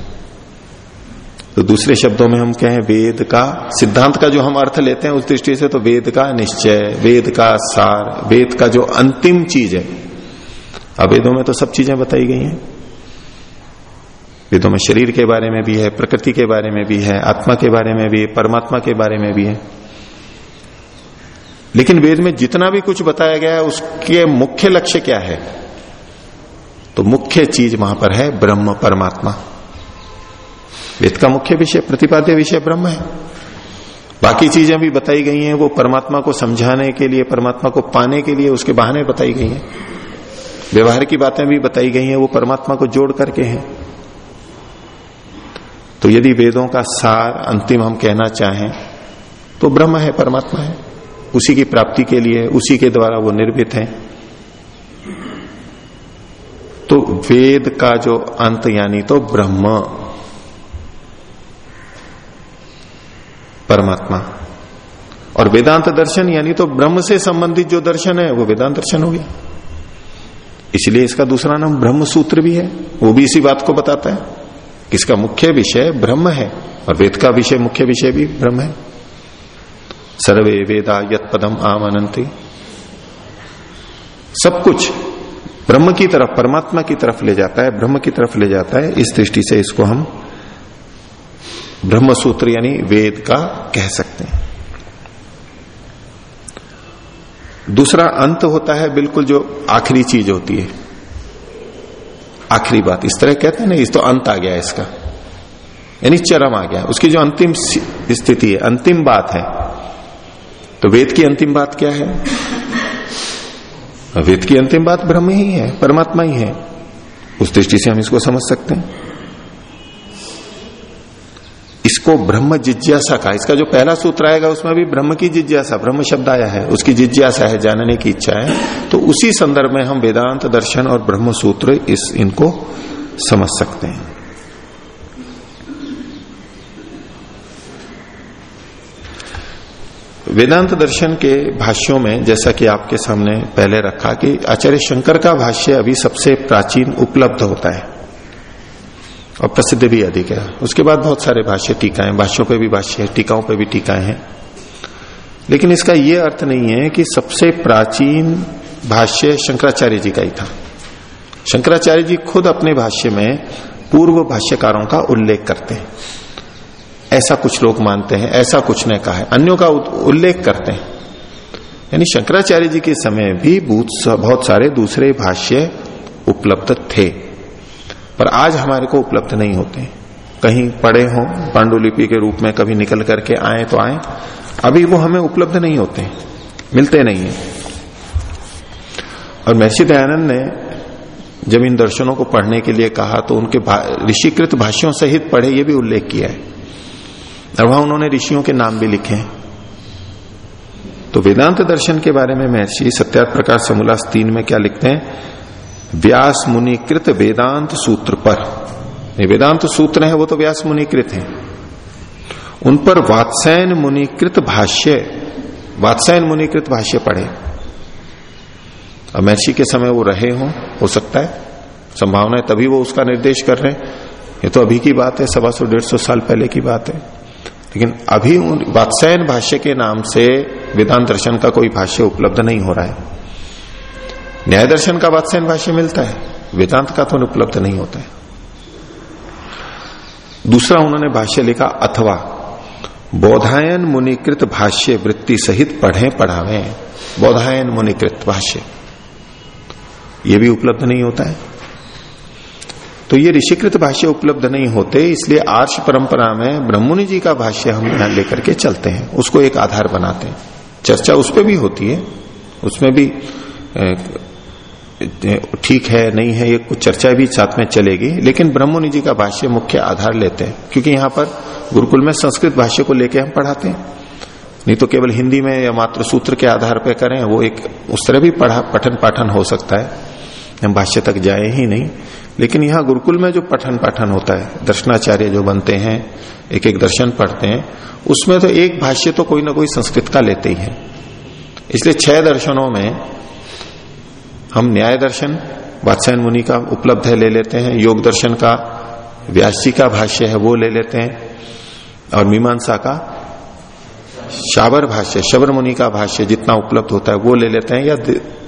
तो दूसरे शब्दों में हम कहें वेद का, सिद्धांत का जो हम अर्थ लेते हैं उस दृष्टि से तो वेद का निश्चय, वेद का सार, वेद का जो अंतिम चीज़ है। अब वेदों में तो सब चीज़ें बताई गई हैं। वेदों में शरीर के बारे में भी है, प्रकृति के बारे में भी है, आत्मा के बारे में भी है, परमात्मा के बारे में भी है। लेकिन वेद में जितना भी कुछ बताया गया है, उसके मुख्य लक्ष्य क्या है? तो मुख्य चीज़ वहाँ पर है ब्रह्म परमात्मा। वेद का मुख्य विषय, प्रतिपाद्य विषय ब्रह्म है। बाकी चीज़ें भी बताई गई हैं, वो परमात्मा को समझाने के लिए, परमात्मा को पाने के लिए उसके बहाने बताई गई हैं। व्यवहार की बातें भी बताई गई हैं, वो परमात्मा को जोड़ करके हैं। तो यदि वेदों का सार अंतिम हम कहना चाहें तो ब्रह्म है, परमात्मा है। उसी की प्राप्ति के लिए, उसी के द्वारा वो निर्मित है। तो वेद का जो अंत यानी तो ब्रह्म। परमात्मा। और वेदांत दर्शन यानी तो ब्रह्म से संबंधित जो दर्शन है, वो वेदांत दर्शन हो गया। इसलिए इसका दूसरा नाम ब्रह्म सूत्र भी है। वो भी इसी बात को बताता है इसका मुख्य विषय ब्रह्म है और वेद का विषय, मुख्य विषय भी ब्रह्म है। सर्वे वेदा यत पदम आमानंती सब कुछ ब्रह्म की तरफ़, परमात्मा की तरफ़ ले जाता है, ब्रह्म की तरफ़ ले जाता है। इस दृष्टि से इसको हम ब्रह्म सूत्र यानी वेद का कह सकते हैं। दूसरा अंत होता है बिल्कुल जो आखिरी चीज़ होती है। आखिरी बात, इस तरह कहते हैं ना, इस तो अंत आ गया इसका। यानी चरम आ गया। उसकी जो अंतिम स्थिति है, अंतिम बात है। तो वेद की अंतिम बात क्या है? वेद की अंतिम बात ब्रह्म ही है, परमात्मा ही है। उस दृष्टि से हम इसको समझ सकते हैं। इसको ब्रह्म जिज्ञासा का इसका जो पहला सूत्र आएगा, उसमें भी ब्रह्म की जिज्ञासा, ब्रह्म शब्द आया है, उसकी जिज्ञासा है, जानने की इच्छा है। तो उसी संदर्भ में हम वेदांत दर्शन और ब्रह्म सूत्र इस इनको समझ सकते हैं। वेदांत दर्शन के भाष्यों में, जैसा कि आपके सामने पहले रखा कि आचार्य शंकर का भाष्य अभी सबसे प्राचीन उपलब्ध होता है। और प्रसिद्ध भी अधिक है। उसके बाद बहुत सारे भाष्य टीकाएँ भाष्यों पे भी भाष्य है, टीकाओं पे भी टीकाएँ हैं। लेकिन इसका यह अर्थ नहीं है कि सबसे प्राचीन भाष्य शंकराचार्य जी का ही था। शंकराचार्य जी खुद अपने भाष्य में पूर्व भाष्यकारों का उल्लेख करते हैं। ऐसा कुछ लोग मानते हैं, ऐसा कुछ ने कहा है। अन्यों का उल्लेख करते हैं। यानी शंकराचार्य जी के समय भी बहुत सारे दूसरे भाष्य उपलब्ध थे। पर आज हमारे को उपलब्ध नहीं होते कहीं पड़े हो, पांडुलिपि के रूप में कभी निकल करके आए तो आए। अभी वो हमें उपलब्ध नहीं होते मिलते नहीं है। और महर्षि दयानंद ने जब इन दर्शनों को पढ़ने के लिए कहा तो उनके ऋषिकृत भाष्यों सहित पढ़े, ये भी उल्लेख किया है। और वहाँ उन्होंने ऋषियों के नाम भी लिखे हैं। तो वेदांत दर्शन के बारे में महर्षि सत्यार्थ प्रकाश समूलास तीन में क्या लिखते हैं? व्यास मुनिकृत वेदांत सूत्र पर। वेदांत सूत्र है, वो तो व्यास मुनिकृत है। उन पर वात्सायन मुनिकृत भाष्य वात्सायन मुनिकृत भाष्य पढ़े। अब महर्षि के समय वो रहे हो हो सकता है। संभावना है, तभी वो उसका निर्देश कर रहे हैं। ये तो अभी की बात है, सवा सौ, डेढ़ सौ साल पहले की बात है। लेकिन अभी वात्सायन भाष्य के नाम से वेदांत दर्शन का कोई भाष्य उपलब्ध नहीं हो रहा है। न्याय दर्शन का वात्सायन भाष्य मिलता है, वेदांत का तो उपलब्ध नहीं होता है। दूसरा उन्होंने भाष्य लिखा, अथवा, बोधायन मुनिकृत भाष्य वृत्ति सहित पढ़े, पढ़ावे। बोधायन मुनिकृत भाष्य। ये भी उपलब्ध नहीं होता है। तो ये ऋषिकृत भाष्य उपलब्ध नहीं होते, इसलिए आर्ष परंपरा में ब्रह्मणि जी का भाष्य हम यहाँ लेकर के चलते हैं। उसको एक आधार बनाते हैं। चर्चा उस पर भी होती है, उसमें भी ठीक है, नहीं है, ये कुछ चर्चा भी साथ में चलेगी, लेकिन ब्रह्मणि जी का भाष्य मुख्य आधार लेते हैं, क्योंकि यहाँ पर गुरुकुल में संस्कृत भाष्य को लेकर हम पढ़ाते हैं। नहीं तो केवल हिंदी में या मात्र सूत्र के आधार पर करें, वो एक उस तरह भी पढ़ा पठन पाठन हो सकता है। हम भाष्य तक जाए ही नहीं। लेकिन यहाँ गुरुकुल में जो पठन पाठन होता है, दर्शनाचार्य जो बनते हैं एक एक दर्शन पढ़ते हैं, उसमें तो एक भाष्य तो कोई ना कोई संस्कृत का लेते ही है। इसलिए छह दर्शनों में हम न्याय दर्शन वात्सायन मुनि का उपलब्ध है ले लेते हैं, योग दर्शन का, व्यास जी का भाष्य है वो ले लेते हैं, और मीमांसा का शाबर भाष्य शबर मुनि का भाष्य जितना उपलब्ध होता है, वो ले लेते हैं, या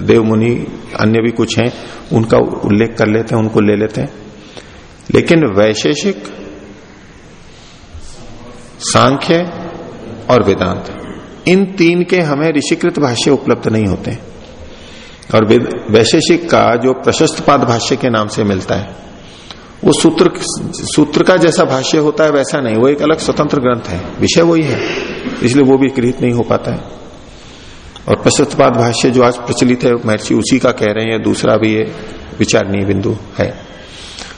देव मुनि अन्य भी कुछ हैं, उनका उल्लेख कर लेते हैं, उनको ले लेते हैं। लेकिन वैशेषिक, सांख्य और वेदांत, इन तीन के हमें ऋषिकृत भाष्य उपलब्ध नहीं होते। और वैशेषिक का जो प्रशस्त पाद भाष्य के नाम से मिलता है, वो सूत्र सूत्र का जैसा भाष्य होता है, वैसा नहीं, वो एक अलग स्वतंत्र ग्रंथ है, विषय वही है। इसलिए वो भी गृहित नहीं हो पाता है। और प्रशस्तपाद भाष्य जो आज प्रचलित है, महर्षि उसी का कह रहे हैं, दूसरा भी ये विचारणीय बिंदु है।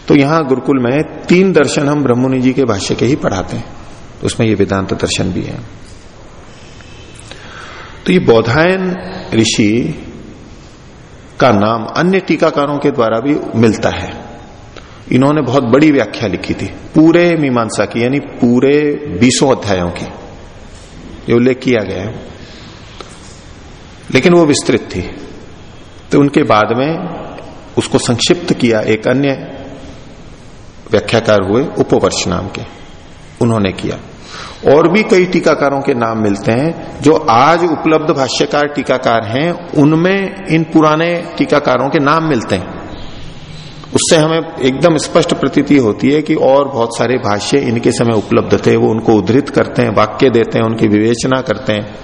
तो यहाँ गुरुकुल में तीन दर्शन हम ब्रह्मणि जी के भाष्य के ही पढ़ाते हैं। तो उसमें ये वेदांत दर्शन भी है। तो ये बौधायन ऋषि का नाम अन्य टीकाकारों के द्वारा भी मिलता है। इन्होंने बहुत बड़ी व्याख्या लिखी थी, पूरे मीमांसा की, यानी पूरे बीसों अध्यायों की। ये उल्लेख किया गया है। लेकिन वो विस्तृत थी। तो उनके बाद में उसको संक्षिप्त किया एक अन्य व्याख्याकार हुए, उपवर्ष नाम के। उन्होंने किया। और भी कई टीकाकारों के नाम मिलते हैं, जो आज उपलब्ध भाष्यकार टीकाकार हैं, उनमें इन पुराने टीकाकारों के नाम मिलते हैं। उससे हमें एकदम स्पष्ट प्रतीति होती है कि और बहुत सारे भाष्य इनके समय उपलब्ध थे, वो उनको उद्धृत करते हैं, वाक्य देते हैं, उनकी विवेचना करते हैं,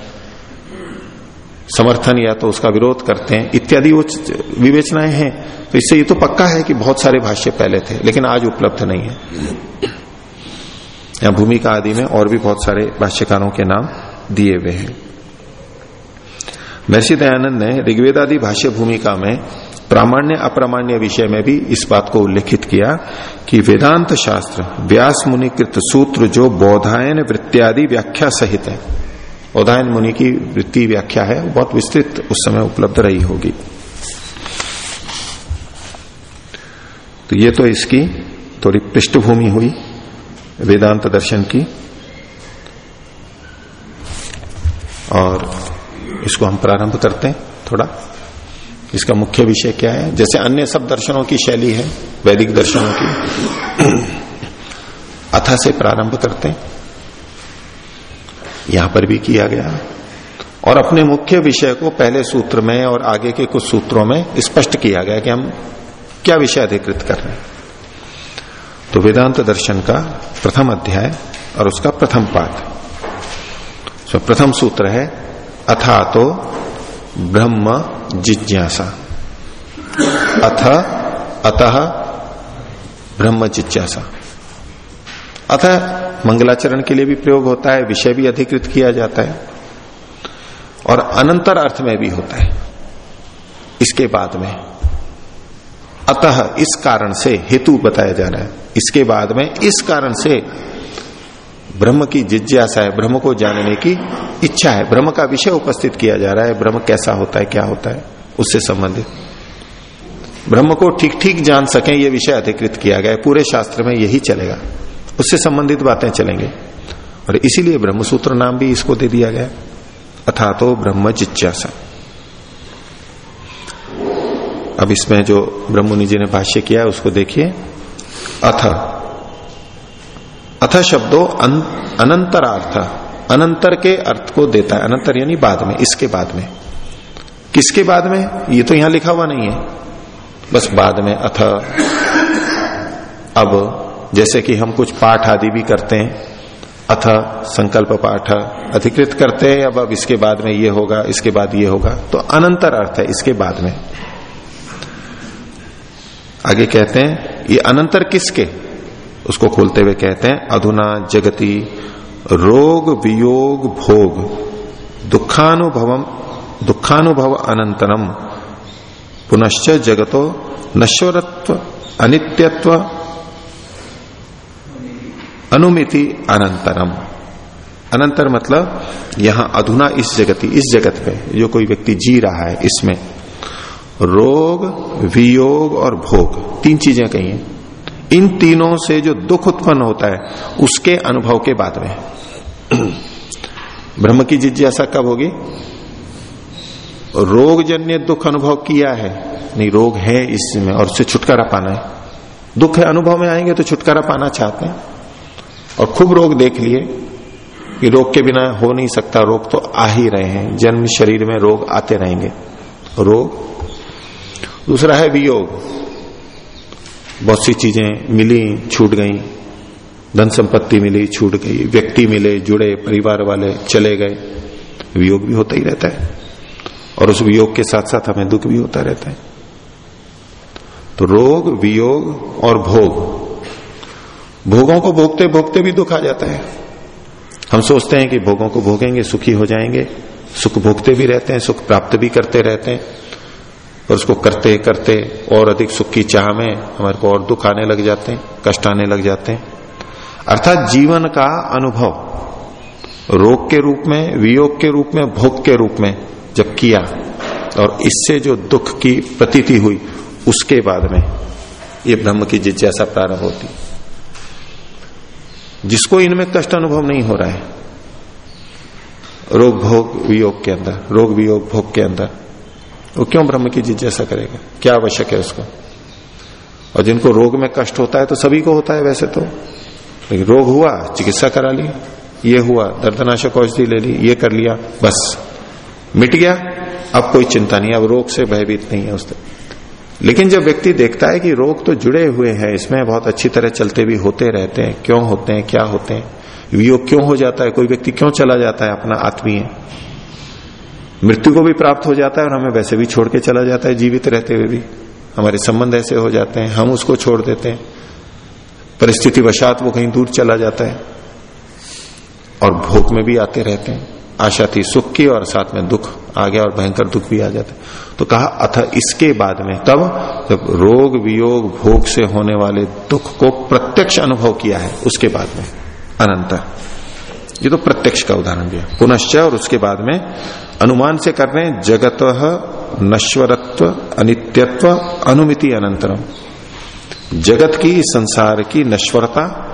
समर्थन या तो उसका विरोध करते हैं, इत्यादि वो विवेचनाएँ हैं। तो इससे ये तो पक्का है कि बहुत सारे भाष्य पहले थे, लेकिन आज उपलब्ध नहीं है। या भूमिका आदि में और भी बहुत सारे भाष्यकारों के नाम दिए हुए हैं। महर्षि दयानंद ने ऋग्वेदादि भाष्य भूमिका में प्रामाण्य अप्रामाण्य विषय में भी इस बात को उल्लेखित किया कि वेदांत शास्त्र, व्यास मुनिकृत सूत्र जो बौधायन वृत्त्यादि व्याख्या सहित है, बौधायन मुनि की वृत्ति व्याख्या है बहुत विस्तृत उस समय उपलब्ध रही होगी। तो ये तो इसकी थोड़ी पृष्ठभूमि हुई, वेदांत दर्शन की। और इसको हम प्रारंभ करते हैं थोड़ा। इसका मुख्य विषय क्या है? जैसे अन्य सब दर्शनों की शैली है, वैदिक दर्शनों की। अथा से प्रारंभ करते हैं। यहाँ पर भी किया गया। और अपने मुख्य विषय को पहले सूत्र में और आगे के कुछ सूत्रों में स्पष्ट किया गया कि हम क्या विषय अधिकृत कर रहे हैं। तो वेदांत दर्शन का प्रथम अध्याय और उसका प्रथम पाठ। प्रथम सूत्र है अथा तो ब्रह्म जिज्ञासा। अथ, अतः ब्रह्म जिज्ञासा। अतः मंगलाचरण के लिए भी प्रयोग होता है, विषय भी अधिकृत किया जाता है, और अनंतर अर्थ में भी होता है। इसके बाद में, अतः इस कारण से, हेतु बताया जा रहा है, इसके बाद में इस कारण से ब्रह्म की जिज्ञासा है, ब्रह्म को जानने की इच्छा है। ब्रह्म का विषय उपस्थित किया जा रहा है, ब्रह्म कैसा होता है, क्या होता है, उससे संबंधित। ब्रह्म को ठीक ठीक जान सकें यह विषय अधिकृत किया गया है, पूरे शास्त्र में यही चलेगा। उससे संबंधित बातें चलेंगे। और इसीलिए ब्रह्मसूत्र नाम भी इसको दे दिया गया अथा तो ब्रह्म जिज्ञासा। अब इसमें जो ब्रह्मनि जी ने भाष्य किया है, उसको देखिए। अथ अथ शब्दों अन, अनंतरार्थ। अनंतर के अर्थ को देता है। अनंतर यानी बाद में इसके बाद में। किसके बाद में? ये तो यहाँ लिखा हुआ नहीं है। बस बाद में अथ। अब जैसे कि हम कुछ पाठ आदि भी करते हैं। अथ संकल्प पाठ अधिकृत करते हैं। अब अब इसके बाद में ये होगा इसके बाद ये होगा। तो अनंतर अर्थ है इसके बाद में। आगे कहते हैं ये अनंतर किसके? उसको खोलते हुए कहते हैं, अधुना जगति रोग वियोग भोग दुखानुभव दुखानुभव अनंतरम पुनश्च जगतो नश्वरत्व, अनित्यत्व, अनुमिति अनंतरम अनंतर मतलब यहाँ अधुना इस जगति, इस जगत पे जो कोई व्यक्ति जी रहा है, इसमें रोग, वियोग और भोग, तीन चीज़ें कही हैं। इन तीनों से जो दुख उत्पन्न होता है, उसके अनुभव के बाद में। ब्रह्म की जिज्ञासा कब होगी? रोग जन्य दुख अनुभव किया है। नहीं, रोग है इसमें, और उससे छुटकारा पाना है। दुख है, अनुभव में आएँगे तो छुटकारा पाना चाहते हैं। और खूब रोग देख लिए कि रोग के बिना हो नहीं सकता। रोग तो आ ही रहे हैं। जन्म शरीर में रोग आते रहेंगे। रोग। दूसरा है वियोग। बहुत सी चीज़ें मिली, छूट गई। धन संपत्ति मिली, छूट गई। व्यक्ति मिले, जुड़े, परिवार वाले चले गए। वियोग भी होता ही रहता है। और उस वियोग के साथ साथ हमें दुख भी होता रहता है। तो रोग, वियोग और भोग। भोगों को भोगते भोगते भी दुख आ जाता है। हम सोचते हैं कि भोगों को भोगेंगे, सुखी हो जाएँगे। सुख भोगते भी रहते हैं, सुख प्राप्त भी करते रहते हैं। और उसको करते करते और अधिक सुख की चाह में हमारे को और दुख आने लग जाते हैं, कष्ट आने लग जाते हैं। अर्थात जीवन का अनुभव, रोग के रूप में, वियोग के रूप में, भोग के रूप में जब किया और इससे जो दुख की प्रतीति हुई, उसके बाद में ये ब्रह्म की जिज्ञासा प्रारंभ होती। जिसको इनमें कष्ट अनुभव नहीं हो रहा है, रोग भोग वियोग के अंदर, रोग वियोग भोग के अंदर वो क्यों ब्रह्म की जिज्ञासा करेगा? क्या आवश्यक है उसको? और जिनको रोग में कष्ट होता है तो सभी को होता है वैसे तो। लेकिन रोग हुआ, चिकित्सा करा ली, ये हुआ, दर्दनाशक औषधि ले ली, ये कर लिया, बस। मिट गया, अब कोई चिंता नहीं, अब रोग से भयभीत नहीं है उससे। लेकिन जब व्यक्ति देखता है कि रोग तो जुड़े हुए हैं, इसमें बहुत अच्छी तरह चलते भी होते रहते हैं, क्यों होते हैं, क्या होते हैं, वियोग क्यों हो जाता है, कोई व्यक्ति क्यों चला जाता है, अपना आत्मीय? मृत्यु को भी प्राप्त हो जाता है और हमें वैसे भी छोड़ के चला जाता है, जीवित रहते हुए भी। हमारे संबंध ऐसे हो जाते हैं, हम उसको छोड़ देते हैं। परिस्थिति वशात वो कहीं दूर चला जाता है और भोग में भी आते रहते हैं। आशा थी सुख की और साथ में दुख आ गया और भयंकर दुख भी आ जाता है। तो कहा, अथ इसके बाद में तब जब रोग वियोग भोग से होने वाले दुख को प्रत्यक्ष अनुभव किया है, उसके बाद में, अनंत। ये तो प्रत्यक्ष का उदाहरण दिया। पुनश्च और उसके बाद में अनुमान से कर रहे हैं, जगत नश्वरत्व, अनित्यत्व, अनुमिति अनंतरम। जगत की, संसार की नश्वरता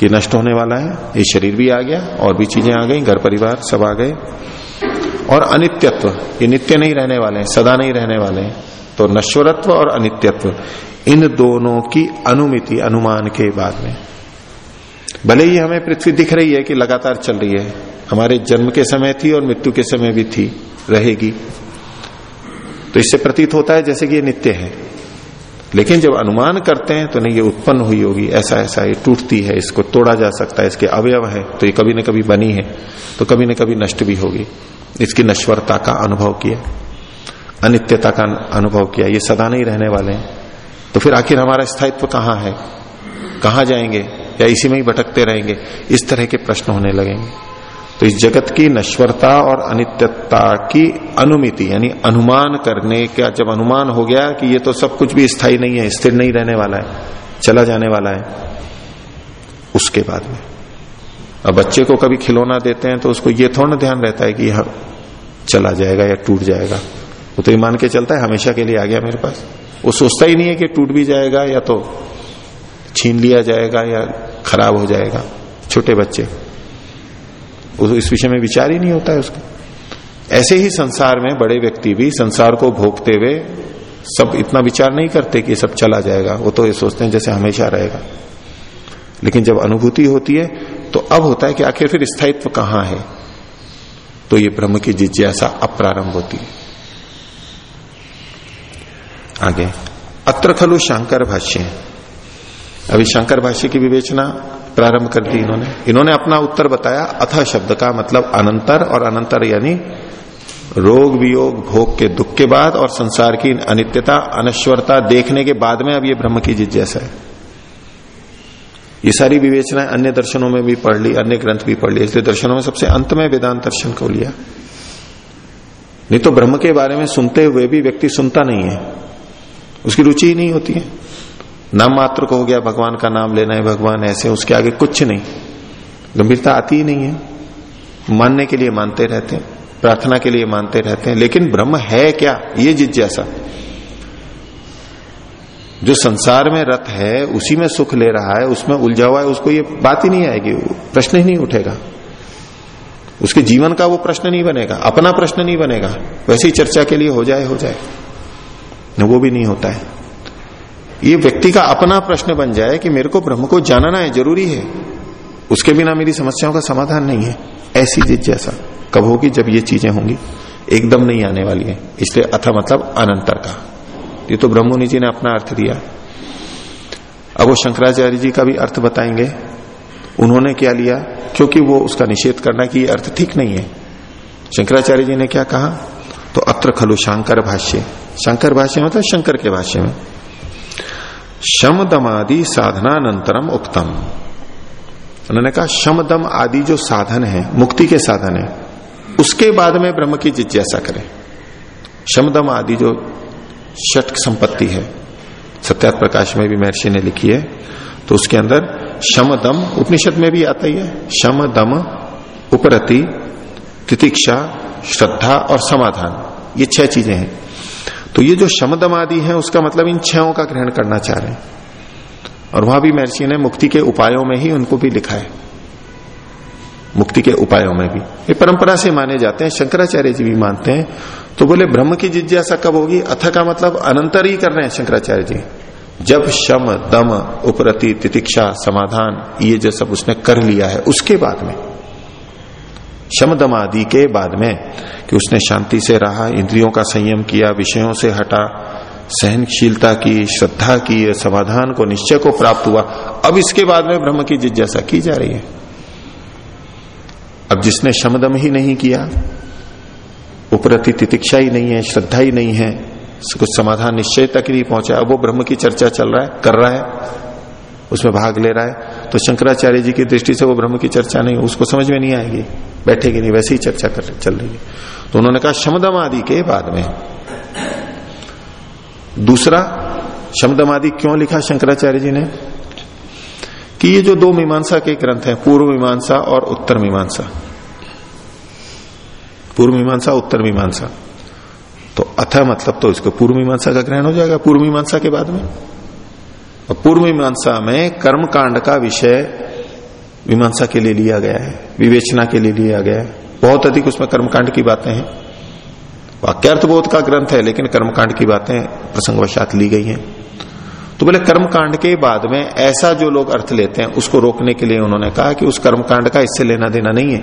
कि नष्ट होने वाला है, ये शरीर भी आ गया, और भी चीज़ें आ गई, घर परिवार सब आ गए। और अनित्यत्व, ये नित्य नहीं रहने वाले हैं, सदा नहीं रहने वाले हैं। तो नश्वरत्व और अनित्यत्व, इन दोनों की अनुमिति, अनुमान के बाद में। भले ही हमें पृथ्वी दिख रही है कि लगातार चल रही है हमारे जन्म के समय थी और मृत्यु के समय भी थी, रहेगी। तो इससे प्रतीत होता है जैसे कि ये नित्य है। लेकिन जब अनुमान करते हैं तो नहीं, ये उत्पन्न हुई होगी ऐसा ऐसा ये टूटती है, इसको तोड़ा जा सकता है, इसके अवयव है तो ये कभी न कभी बनी है तो कभी न कभी नष्ट भी होगी। इसकी नश्वरता का अनुभव किया, अनित्यता का अनुभव किया, ये सदा नहीं रहने वाले हैं। तो फिर आखिर हमारा स्थायित्व कहाँ है? कहाँ जाएँगे? या इसी में ही भटकते रहेंगे? इस तरह के प्रश्न होने लगेंगे। तो इस जगत की नश्वरता और अनित्यता की अनुमिति, यानी अनुमान करने का जब अनुमान हो गया कि ये तो सब कुछ भी स्थायी नहीं है, स्थिर नहीं रहने वाला है, चला जाने वाला है, उसके बाद में। अब बच्चे को कभी खिलौना देते हैं तो उसको ये थोड़ा ध्यान रहता है कि यह चला जाएगा या टूट जाएगा। वो तो ये मान के चलता है, हमेशा के लिए आ गया मेरे पास। वो सोचता ही नहीं है कि टूट भी जाएगा या तो छीन लिया जाएगा या खराब हो जाएगा। छोटे बच्चे। इस विषय में विचार ही नहीं होता है उसका। ऐसे ही संसार में बड़े व्यक्ति भी संसार को भोगते हुए सब इतना विचार नहीं करते कि सब चला जाएगा। वो तो ये सोचते हैं जैसे हमेशा रहेगा। लेकिन जब अनुभूति होती है तो अब होता है कि आखिर फिर स्थायित्व कहाँ है? तो ये ब्रह्म की जिज्ञासा अप्रारंभ होती है। आगे, अत्र खलु शंकर भाष्य। अभी शंकर भाष्य की विवेचना प्रारंभ कर दी इन्होंने। इन्होंने अपना उत्तर बताया, अथ शब्द का मतलब अनंतर, और अनंतर यानी रोग वियोग, भोग के दुख के बाद, और संसार की अनित्यता, अनश्वरता देखने के बाद में अब ये ब्रह्म की जिज्ञासा है। ये सारी विवेचनाएँ अन्य दर्शनों में भी पढ़ ली, अन्य ग्रंथ भी पढ़ ली इसलिए दर्शनों में सबसे अंत में वेदांत दर्शन को लिया। नहीं तो ब्रह्म के बारे में सुनते हुए भी व्यक्ति सुनता नहीं है। उसकी रुचि ही नहीं होती है। नाम मात्र को हो गया भगवान का नाम लेना है भगवान, ऐसे उसके आगे कुछ नहीं। गंभीरता आती ही नहीं है। मानने के लिए मानते रहते हैं, प्रार्थना के लिए मानते रहते हैं, लेकिन ब्रह्म है क्या? ये जिज्ञासा। जो संसार में रथ है, उसी में सुख ले रहा है, उसमें उलझा हुआ है, उसको ये बात ही नहीं आएगी, प्रश्न ही नहीं उठेगा। उसके जीवन का वो प्रश्न नहीं बनेगा, अपना प्रश्न नहीं बनेगा, वैसे ही चर्चा के लिए हो जाए हो जाए। वो भी नहीं होता है। ये व्यक्ति का अपना प्रश्न बन जाए कि मेरे को ब्रह्म को जानना है, ज़रूरी है। उसके बिना मेरी समस्याओं का समाधान नहीं है। ऐसी जिज्ञासा। कब होगी जब ये चीज़ें होंगी? एकदम नहीं आने वाली है। इसलिए अथ मतलब अनंतर का। ये तो ब्रह्मोनि जी ने अपना अर्थ दिया। अब वो शंकराचार्य जी का भी अर्थ बताएँगे। उन्होंने क्या लिया? क्योंकि वो उसका निषेध करना कि ये अर्थ ठीक नहीं है। शंकराचार्य जी ने क्या कहा? तो अत्र खलु शंकर भाष्य। शंकर भाष्य मतलब शंकर के भाष्य में। शम दमादि साधनानंतरम उक्तम। उन्होंने कहा शम दम आदि जो साधन है, मुक्ति के साधन है, उसके बाद में ब्रह्म की जिज्ञासा करें। शमदम आदि जो षट संपत्ति है सत्यात प्रकाश में भी महर्षि ने लिखी है तो उसके अंदर शम दम उपनिषद में भी आता ही है। शम दम उपरति, तितिक्षा, श्रद्धा और समाधान, ये छह चीज़ें हैं। तो ये जो शमदम आदि है, उसका मतलब इन छहों का ग्रहण करना चाह रहे हैं। और वहाँ भी महर्षि ने मुक्ति के उपायों में ही उनको भी लिखा है। मुक्ति के उपायों में भी। ये परंपरा से माने जाते हैं, शंकराचार्य जी भी मानते हैं। तो बोले, ब्रह्म की जिज्ञासा कब होगी? अथ का मतलब अनंतर ही कर रहे हैं शंकराचार्य जी। जब शम, दम, उपरति, तितिक्षा, समाधान, ये जो सब उसने कर लिया है, उसके बाद में। शम दम आदि के बाद में कि उसने शांति से रहा, इंद्रियों का संयम किया, विषयों से हटा, सहनशीलता की, श्रद्धा की, समाधान को, निश्चय को प्राप्त हुआ। अब इसके बाद में ब्रह्म की जिज्ञासा की जा रही है। अब जिसने शमदम ही नहीं किया उपरति तितिक्षा ही नहीं है, श्रद्धा ही नहीं है कुछ समाधान निश्चय तक नहीं पहुँचा। अब वो ब्रह्म की चर्चा चल रहा है, कर रहा है, उसमें भाग ले रहा है। तो शंकराचार्य जी की दृष्टि से वो ब्रह्म की चर्चा नहीं, उसको समझ में नहीं आएगी। बैठेगी नहीं, वैसे ही चर्चा कर, चल रही है। तो उन्होंने कहा शमदम आदि के बाद में। दूसरा शमदम आदि क्यों लिखा? शंकराचार्य जी ने। कि ये जो दो मीमांसा के ग्रंथ हैं, पूर्व मीमांसा और उत्तर मीमांसा। पूर्व मीमांसा, उत्तर मीमांसा। तो अथ मतलब तो इसको पूर्व मीमांसा का ग्रहण हो जाएगा, पूर्व मीमांसा के बाद में। और पूर्व मीमांसा में कर्म कांड का विषय मीमांसा के लिए लिया गया है, विवेचना के लिए लिया गया है। बहुत अधिक उसमें कर्मकांड की बातें हैं। वाक्यार्थ बोध का ग्रंथ है, लेकिन कर्मकांड की बातें प्रसंगवशात ली गई हैं। तो बोले, कर्मकांड के बाद में ऐसा जो लोग अर्थ लेते हैं, उसको रोकने के लिए उन्होंने कहा कि उस कर्मकांड का इससे लेना देना नहीं है।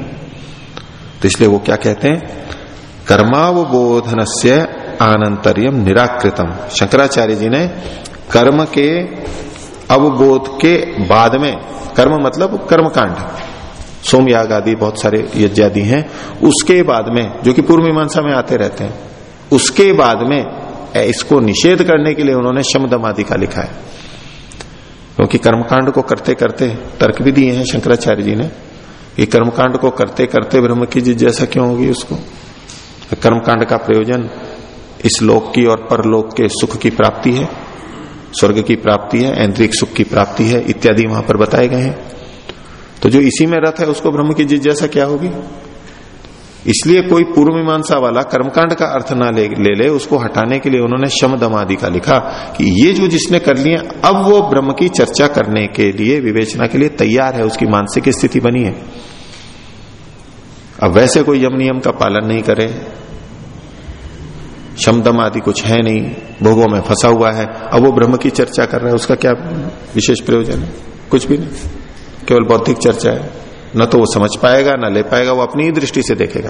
तो इसलिए वो क्या कहते हैं? कर्मावबोधन से आनंतरियम निराकृतम। शंकराचार्य जी ने कर्म के अवबोध के बाद में, कर्म मतलब कर्मकांड। सोमयाग आदि बहुत सारे यज्ञ आदि हैं। उसके बाद में, जो कि पूर्व मीमांसा में आते रहते हैं, उसके बाद में इसको निषेध करने के लिए उन्होंने शमदम आदि का लिखा है। क्योंकि कर्मकांड को करते करते तर्क भी दिए हैं शंकराचार्य जी ने ये कर्मकांड को करते करते ब्रह्म की जिज्ञासा क्यों होगी उसको? कर्मकांड का प्रयोजन इस लोक की और परलोक के सुख की प्राप्ति है। स्वर्ग की प्राप्ति है ऐन्द्रिक सुख की प्राप्ति है इत्यादि वहाँ पर बताए गए हैं। तो जो इसी में रथ है उसको ब्रह्म की जिज्ञासा क्या होगी? इसलिए कोई पूर्व मीमांसा वाला कर्मकांड का अर्थ ना ले, ले ले उसको हटाने के लिए उन्होंने शम दमादि का लिखा कि ये जो जिसने कर लिया अब वो ब्रह्म की चर्चा करने के लिए विवेचना के लिए तैयार है उसकी मानसिक स्थिति बनी है। अब वैसे कोई यम नियम का पालन नहीं करे शमदम आदि कुछ है नहीं, भोगों में फंसा हुआ है, अब वो ब्रह्म की चर्चा कर रहा है, उसका क्या विशेष प्रयोजन है? कुछ भी नहीं, केवल बौद्धिक चर्चा है। न तो वो समझ पाएगा, न ले पाएगा, वो अपनी ही दृष्टि से देखेगा।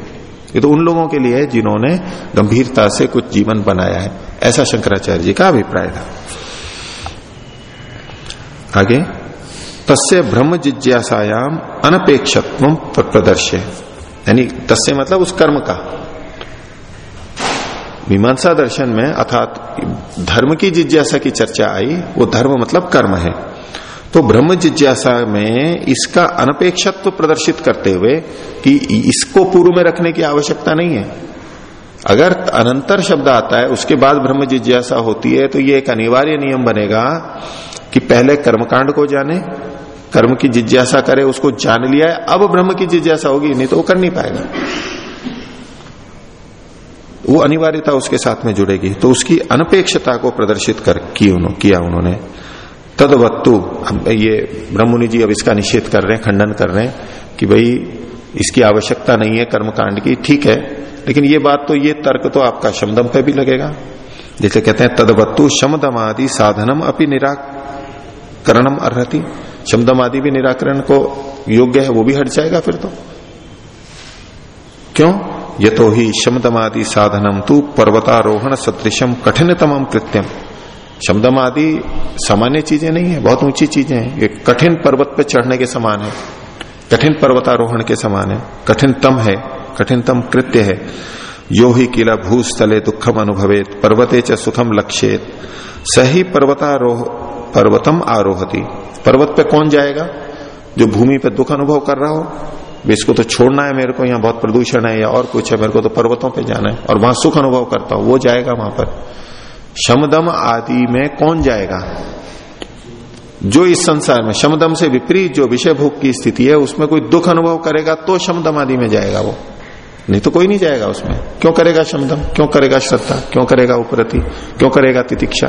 ये तो उन लोगों के लिए है जिन्होंने गंभीरता से कुछ जीवन बनाया है। ऐसा शंकराचार्य जी का अभिप्राय था। आगे, तस्य ब्रह्म जिज्ञासायाम अनपेक्षत्व प्रदर्श्य यानी तस्य मतलब उस कर्म का। मीमांसा दर्शन में अर्थात धर्म की जिज्ञासा की चर्चा आई, वो धर्म मतलब कर्म है। तो ब्रह्म जिज्ञासा में इसका अनपेक्षत्व प्रदर्शित करते हुए कि इसको पूर्व में रखने की आवश्यकता नहीं है। अगर अनंतर शब्द आता है, उसके बाद ब्रह्म जिज्ञासा होती है तो ये एक अनिवार्य नियम बनेगा कि पहले कर्मकांड को जाने, कर्म की जिज्ञासा करे, उसको जान लिया है, अब ब्रह्म की जिज्ञासा होगी, नहीं तो वो कर नहीं पाएगा। वो अनिवार्यता उसके साथ में जुड़ेगी। तो उसकी अनपेक्षता को प्रदर्शित कर की उन्होंने किया उन्होंने। तदवत्तु ये ब्रह्मनि जी अब इसका निषेध कर रहे हैं, खंडन कर रहे हैं कि भाई इसकी आवश्यकता नहीं है कर्मकांड की, ठीक है, लेकिन ये बात तो ये तर्क तो आपका शमदम पे भी लगेगा। जैसे कहते हैं, तदवत्तु शमदमादि साधनम अपनी निराकरणम अर्ति शमदम आदि भी निराकरण को योग्य है, वो भी हट जाएगा फिर तो। क्यों? ये तो ही शमदमादि साधनम तू पर्वतारोहण सदृशम कठिनतम कृत्यम शमदम आदि सामान्य चीज़ें नहीं है, बहुत ऊँची चीज़ें हैं। ये कठिन पर्वत पे चढ़ने के समान है, कठिन पर्वतारोहण के समान है, कठिनतम है, कठिनतम कृत्य है। यो ही किला भूस्थले दुखम अनुभवेत, पर्वते च सुखम लक्ष्येत। सही पर्वतारोह, पर्वतम आरोहती। पर्वत पे कौन जाएगा? जो भूमि पे दुख अनुभव कर रहा हो इसको तो छोड़ना है मेरे को, यहाँ बहुत प्रदूषण है या और कुछ है, मेरे को तो पर्वतों पे जाना है। और वहाँ सुख अनुभव करता हूँ, वो जाएगा वहाँ पर। शमदम आदि में कौन जाएगा? जो इस संसार में, शमदम से विपरीत जो विषय भोग की स्थिति है, उसमें कोई दुख अनुभव करेगा तो शमदम आदि में जाएगा वो। नहीं तो कोई नहीं जाएगा उसमें। क्यों करेगा शमदम? क्यों करेगा श्रद्धा? क्यों करेगा उपरति? क्यों करेगा तितिक्षा?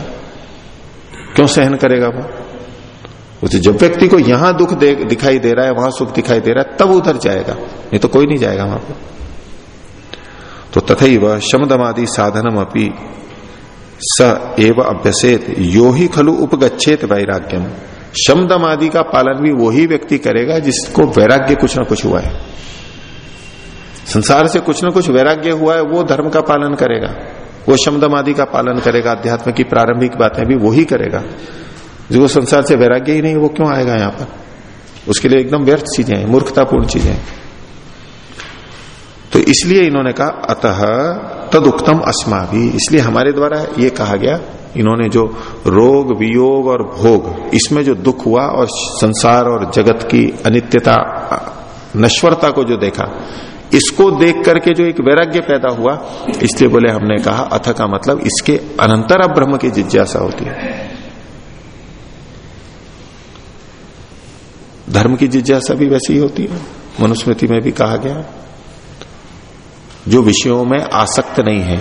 क्यों सहन करेगा वो? उसे जब व्यक्ति को यहाँ दुख दिखाई दे रहा है, वहाँ सुख दिखाई दे रहा है, तब उधर जाएगा। नहीं तो कोई नहीं जाएगा वहाँ पर। तो तथा वह शमदमादि साधनम अपनी स एव अभ्यसेत, यो ही खलु उपगछेत वैराग्यम। शमदम आदि का पालन भी वही व्यक्ति करेगा जिसको वैराग्य कुछ ना कुछ हुआ है। संसार से कुछ ना कुछ वैराग्य हुआ है, वो धर्म का पालन करेगा। वो शमदम आदि का पालन करेगा अध्यात्म की प्रारंभिक बातें भी वही करेगा। जो संसार से वैराग्य ही नहीं, वो क्यों आएगा यहाँ पर? उसके लिए एकदम व्यर्थ चीज़ें हैं, मूर्खतापूर्ण चीज़ें तो इसलिए इन्होंने कहा, अतः तदुक्तम अस्मा भी इसलिए हमारे द्वारा ये कहा गया, इन्होंने जो रोग, वियोग और भोग, इसमें जो दुख हुआ और संसार और जगत की अनित्यता, नश्वरता को जो देखा, इसको देख करके जो एक वैराग्य पैदा हुआ, इसलिए बोले हमने कहा, अथ का मतलब इसके अनंतर अब ब्रह्म की जिज्ञासा होती है। धर्म की जिज्ञासा भी वैसी ही होती है। मनुस्मृति में भी कहा गया। जो विषयों में आसक्त नहीं है,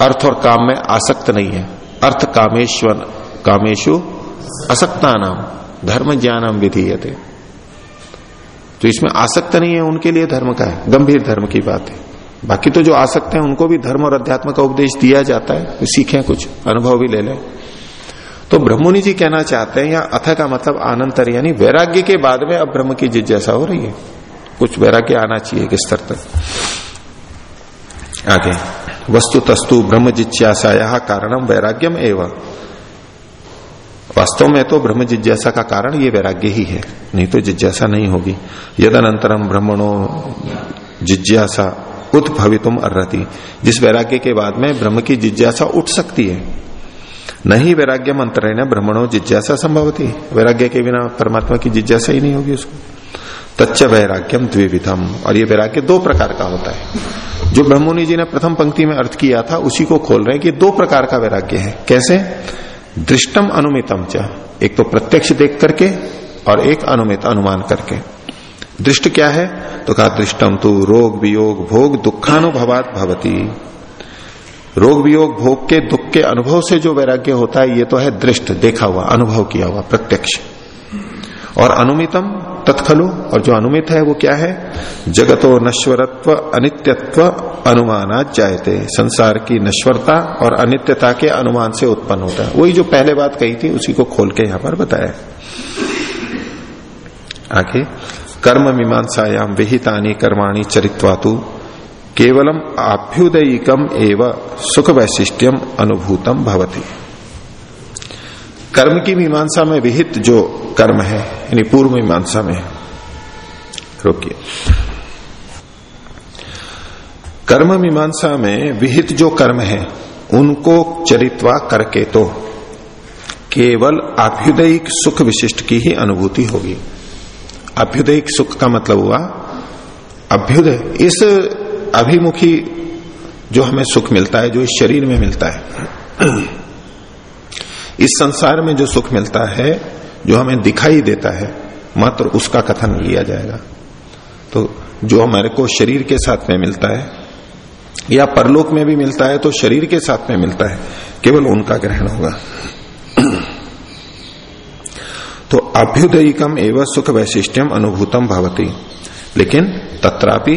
अर्थ और काम में आसक्त नहीं है। अर्थ कामेश्वर, कामेशु असक्ता नाम धर्म ज्ञानम विधीयते। तो इसमें आसक्त नहीं है, उनके लिए धर्म का है। गंभीर धर्म की बात है। बाकी तो जो आसक्त है, उनको भी धर्म और अध्यात्म का उपदेश दिया जाता है। सीखें कुछ, अनुभव भी ले लें। तो ब्रह्मणि जी कहना चाहते हैं, या अथ का मतलब आनंतर, यानी वैराग्य के बाद में अब ब्रह्म की जिज्ञासा हो रही है। कुछ वैराग्य आना चाहिए किस स्तर तक? आगे। वस्तु तस्तु ब्रह्म जिज्ञासाया कारणम वैराग्यम एवं। वास्तव में तो ब्रह्म जिज्ञासा का कारण ये वैराग्य ही है। नहीं तो जिज्ञासा नहीं होगी। यदनंतरम ब्रह्मणो जिज्ञासा उत भवितुम अर्ती जिस वैराग्य के बाद में ब्रह्म की जिज्ञासा उठ सकती है। नहीं वैराग्य मंत्र न, ब्रह्मणों जिज्ञासा संभवती वैराग्य के बिना परमात्मा की जिज्ञासा ही नहीं होगी उसको। तच्च वैराग्यम द्विविधम। और ये वैराग्य दो प्रकार का होता है। जो ब्रह्मोनी जी ने प्रथम पंक्ति में अर्थ किया था, उसी को खोल रहे हैं कि दो प्रकार का वैराग्य है। कैसे? दृष्टम अनुमितम च। एक तो प्रत्यक्ष देख करके और एक अनुमित अनुमान करके। दृष्ट क्या है? तो कहा, दृष्टम तू रोग वियोग भोग दुखानुभवात भवती। रोग वियोग, भोग के, दुख के अनुभव से जो वैराग्य होता है, ये तो है दृष्ट, देखा हुआ, अनुभव किया हुआ, प्रत्यक्ष। और अनुमितम, तत्खलु, और जो अनुमित है, वो क्या है? जगतो नश्वरत्व, अनित्यत्व, अनुमानात जायते। संसार की नश्वरता और अनित्यता के अनुमान से उत्पन्न होता है। वही जो पहले बात कही थी, उसी को खोल के यहाँ पर बताया। आगे, कर्म मीमांसायाम विहितानी कर्माणी चरित्वातु। केवलम आभ्युदयिकम एव सुख वैशिष्ट्यम अनुभूतम भवती। कर्म की मीमांसा में विहित जो कर्म है, यानी पूर्व मीमांसा में रोकिए। कर्म मीमांसा में विहित जो कर्म है, उनको चरित्वा करके तो केवल अभ्युदयिक सुख विशिष्ट की ही अनुभूति होगी। अभ्युदयिक सुख का मतलब हुआ, अभ्युदय, इस अभिमुखी जो हमें सुख मिलता है, जो इस शरीर में मिलता है, इस संसार में जो सुख मिलता है, जो हमें दिखाई देता है, मात्र उसका कथन लिया जाएगा। तो जो हमारे को शरीर के साथ में मिलता है, या परलोक में भी मिलता है तो शरीर के साथ में मिलता है, केवल उनका ग्रहण होगा। तो अभ्युदयिकम एवं सुख वैशिष्ट्यम अनुभूतम भवती। लेकिन तत्रापि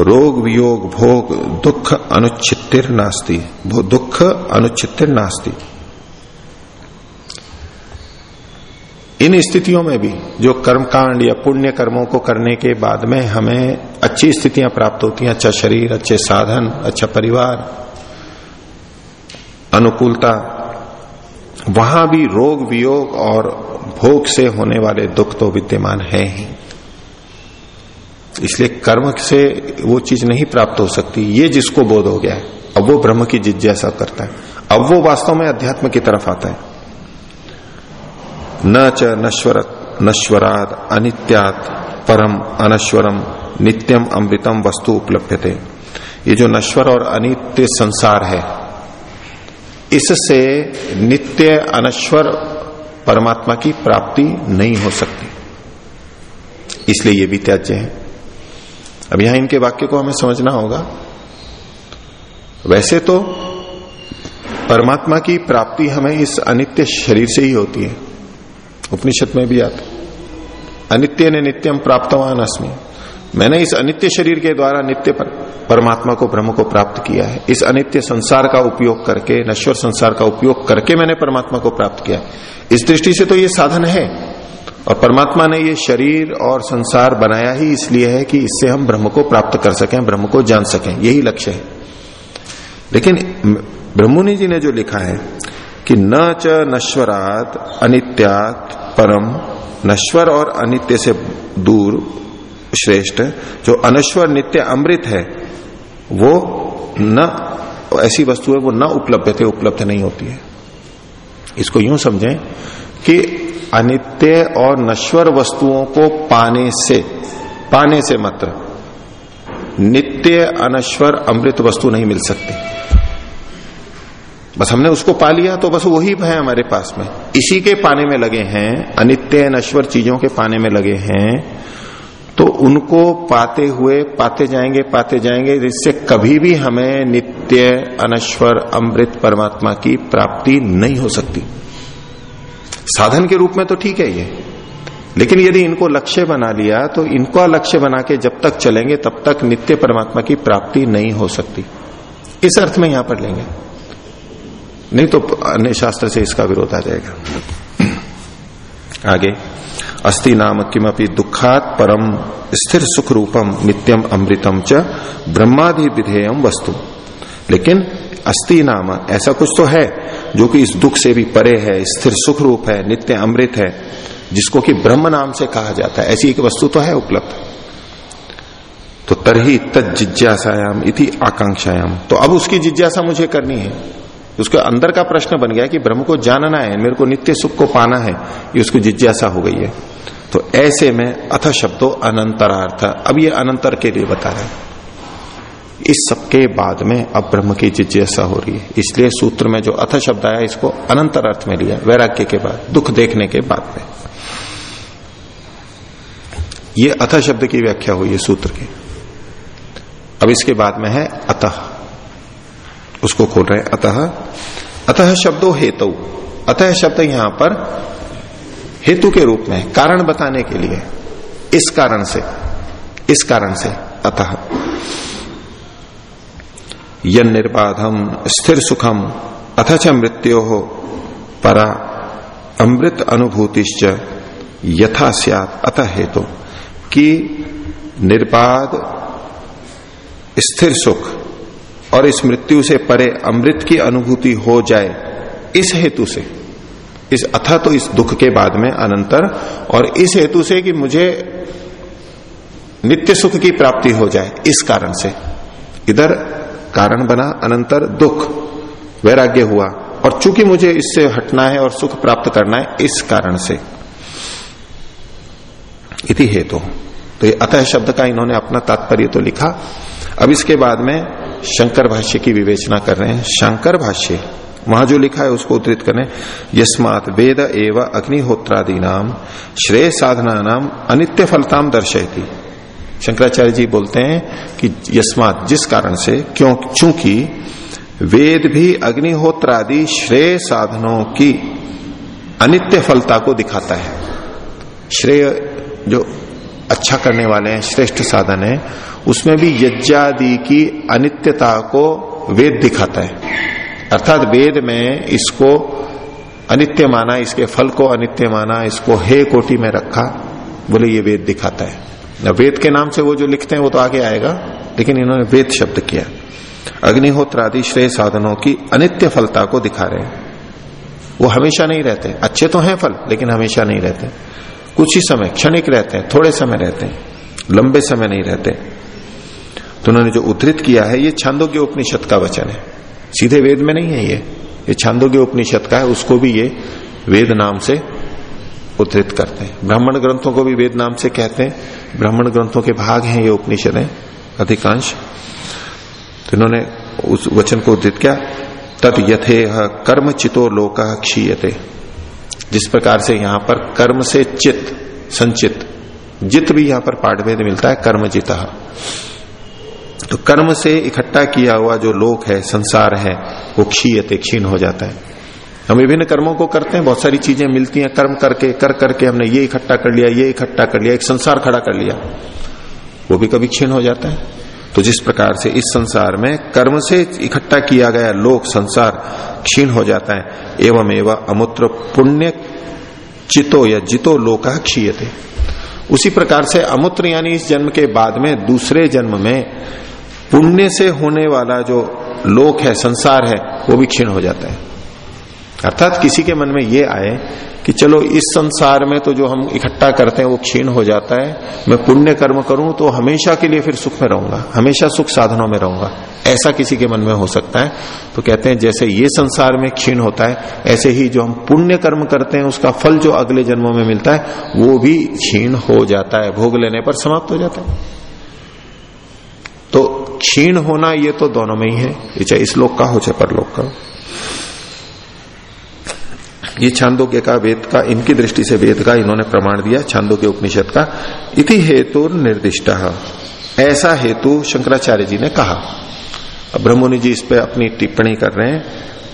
रोग, वियोग, भोग, दुख अनुच्छितिर नास्ती। दुख अनुच्छितिर नास्ती। इन स्थितियों में भी, जो कर्म कांड या पुण्य कर्मों को करने के बाद में हमें अच्छी स्थितियाँ प्राप्त होती हैं अच्छा शरीर, अच्छे साधन अच्छा परिवार, अनुकूलता, वहाँ भी रोग, वियोग और भोग से होने वाले दुख तो विद्यमान है ही। इसलिए कर्म से वो चीज़ नहीं प्राप्त हो सकती, ये जिसको बोध हो गया है। अब वो ब्रह्म की जिज्ञासा करता है। अब वो वास्तव में अध्यात्म की तरफ़ आता है। न च नश्वर नश्वराद अनित्यात परम अनश्वरम नित्यम अमृतम वस्तु उपलब्ध थे ये जो नश्वर और अनित्य संसार है, इससे नित्य अनश्वर परमात्मा की प्राप्ति नहीं हो सकती। इसलिए ये भी त्याज्य है। अब यहाँ इनके वाक्य को हमें समझना होगा। वैसे तो परमात्मा की प्राप्ति हमें इस अनित्य शरीर से ही होती है। उपनिषद में भी आता। अनित्य ने नित्यम प्राप्तवान अस्मि। मैंने इस अनित्य शरीर के द्वारा नित्य पर, परमात्मा को ब्रह्म को प्राप्त किया है। इस अनित्य संसार का उपयोग करके नश्वर संसार का उपयोग करके मैंने परमात्मा को प्राप्त किया इस दृष्टि से तो ये साधन है। और परमात्मा ने ये शरीर और संसार बनाया ही इसलिए है कि इससे हम ब्रह्म को प्राप्त कर सकें, ब्रह्म को जान सकें, यही लक्ष्य है। लेकिन ब्रह्मुनि जी ने जो लिखा है कि न च नश्वरात अनित्यात परम, नश्वर और अनित्य से दूर श्रेष्ठ, जो अनश्वर नित्य अमृत है, वो न, ऐसी वस्तु है, वो न उपलब्ध थे उपलब्ध नहीं होती है। इसको यूँ समझें कि अनित्य और नश्वर वस्तुओं को पाने से पाने से मात्र। नित्य अनश्वर अमृत वस्तु नहीं मिल सकती। बस हमने उसको पा लिया तो बस वही है हमारे पास में। इसी के पाने में लगे हैं, अनित्य नश्वर चीज़ों के पाने में लगे हैं तो उनको पाते हुए, पाते जाएँगे पाते जाएँगे, जिससे कभी भी हमें नित्य अनश्वर अमृत परमात्मा की प्राप्ति नहीं हो सकती। साधन के रूप में तो ठीक है ये। लेकिन यदि इनको लक्ष्य बना लिया तो इनको लक्ष्य बना के जब तक चलेंगे, तब तक नित्य परमात्मा की प्राप्ति नहीं हो सकती। इस अर्थ में यहाँ पर लेंगे। नहीं तो अन्य शास्त्र से इसका विरोध आ जाएगा। आगे अस्थि नाम किमपि दुखात परम स्थिर सुख रूपम नित्यम अमृतम च ब्रह्मादि विधेयम वस्तु। लेकिन अस्ति नाम ऐसा कुछ तो है। जो कि इस दुख से भी परे है, स्थिर सुख रूप है, नित्य अमृत है, जिसको कि ब्रह्म नाम से कहा जाता है। ऐसी एक वस्तु तो है उपलब्ध। तो तरही तज जिज्ञासायाम इति आकांक्षायाम। तो अब उसकी जिज्ञासा मुझे करनी है। उसके अंदर का प्रश्न बन गया कि ब्रह्म को जानना है, मेरे को नित्य सुख को पाना है, ये उसको जिज्ञासा हो गई है। तो ऐसे में अथ शब्दों अनंतरार्थ। अब ये अनंतर के लिए बता रहे इस सबके बाद में अब ब्रह्म की जिज्ञासा हो रही है। इसलिए सूत्र में जो अथ शब्द आया, इसको अनंतर अर्थ में लिया, वैराग्य के बाद, दुख देखने के बाद में। ये अथ शब्द की व्याख्या हुई है सूत्र की। अब इसके बाद में है अतः। उसको खोल रहे अतः। अतः शब्दों हेतु। अतः शब्द यहाँ पर हेतु के रूप में कारण बताने के लिए। इस कारण से। इस कारण से अतः। यन निर्बाधम स्थिर सुखम अथच मृत्यो हो परा अमृत अनुभूतिश्च यथा सियात अतः हेतु कि निर्बाध स्थिर सुख और इस मृत्यु से परे अमृत की अनुभूति हो जाए, इस हेतु से। इस अथा तो इस दुख के बाद में अनंतर, और इस हेतु से कि मुझे नित्य सुख की प्राप्ति हो जाए, इस कारण से। इधर कारण बना, अनंतर दुख। वैराग्य हुआ। और चूँकि मुझे इससे हटना है और सुख प्राप्त करना है, इस कारण से। इति हेतु। तो ये अतः शब्द का इन्होंने अपना तात्पर्य तो लिखा। अब इसके बाद में शंकर भाष्य की विवेचना कर रहे हैं। शंकर भाष्य, वहाँ जो लिखा है उसको उद्धृत करें। यस्मात वेद एवं अग्निहोत्रादि नाम श्रेय साधना नाम अनित्य फलताम दर्शयती। शंकराचार्य जी बोलते हैं कि यस्मात जिस कारण से, क्यों, चूँकि वेद भी अग्निहोत्र आदि श्रेय साधनों की अनित्य फलता को दिखाता है। श्रेय जो अच्छा करने वाले हैं, श्रेष्ठ साधन है, उसमें भी यज्ञादि की अनित्यता को वेद दिखाता है। अर्थात वेद में इसको अनित्य माना, इसके फल को अनित्य माना, इसको हे कोटि में रखा, बोले ये वेद दिखाता है। वेद के नाम से वो जो लिखते हैं वो तो आगे आएगा, लेकिन इन्होंने वेद शब्द किया। अग्निहोत्र आदि श्रेय साधनों की अनित्य फलता को दिखा रहे हैं। वो हमेशा नहीं रहते। अच्छे तो हैं फल, लेकिन हमेशा नहीं रहते। कुछ ही समय, क्षणिक रहते हैं, थोड़े समय रहते हैं, लंबे समय नहीं रहते। तो उन्होंने जो उद्धृत किया है, ये छांदोग्य उपनिषद का वचन है। सीधे वेद में नहीं है ये। ये छांदोग्य उपनिषद का है, उसको भी ये वेद नाम से उद्धृत करते हैं। ब्राह्मण ग्रंथों को भी वेद नाम से कहते हैं। ब्राह्मण ग्रंथों के भाग हैं ये उपनिषद है अधिकांश। तो इन्होंने उस वचन को उद्धृत किया तद यथे कर्म चितो लोक क्षीयते। जिस प्रकार से यहाँ पर कर्म से चित, संचित, जित भी यहाँ पर पाठभेद मिलता है, कर्म तो कर्म से इकट्ठा किया हुआ जो लोक है, संसार है, वो क्षीयते, क्षीण हो जाता है। हम विभिन्न कर्मों को करते हैं, बहुत सारी चीज़ें मिलती हैं, कर्म करके, कर करके हमने ये इकट्ठा कर लिया, ये इकट्ठा कर लिया, एक संसार खड़ा कर लिया। वो भी कभी क्षीण हो जाता है। तो जिस प्रकार से इस संसार में कर्म से इकट्ठा किया गया लोक संसार क्षीण हो जाता है, एवं एवं अमुत्र पुण्य चितो या जितो लोका क्षीयते। उसी प्रकार से अमुत्र यानी इस जन्म के बाद में दूसरे जन्म में पुण्य से होने वाला जो लोक है, संसार है, वो भी क्षीण हो जाता है। अर्थात किसी के मन में ये आए कि चलो इस संसार में तो जो हम इकट्ठा करते हैं वो क्षीण हो जाता है, मैं पुण्य कर्म करूँ तो हमेशा के लिए फिर सुख में रहूँगा, हमेशा सुख साधनों में रहूँगा। ऐसा किसी के मन में हो सकता है। तो कहते हैं जैसे ये संसार में क्षीण होता है, ऐसे ही जो हम पुण्य कर्म करते हैं, उसका फल जो अगले जन्मों में मिलता है, वो भी क्षीण हो जाता है, भोग लेने पर समाप्त हो जाता है। तो क्षीण होना ये तो दोनों में ही है। चाहे इस लोक का हो चाहे परलोक का हो। ये छांदोग्य का वेद का, इनकी दृष्टि से वेद का इन्होंने प्रमाण दिया, छांदोग्य उपनिषद का। इति हेतु निर्दिष्ट। ऐसा हेतु शंकराचार्य जी ने कहा। अब ब्रह्मणि जी इस पर अपनी टिप्पणी कर रहे हैं।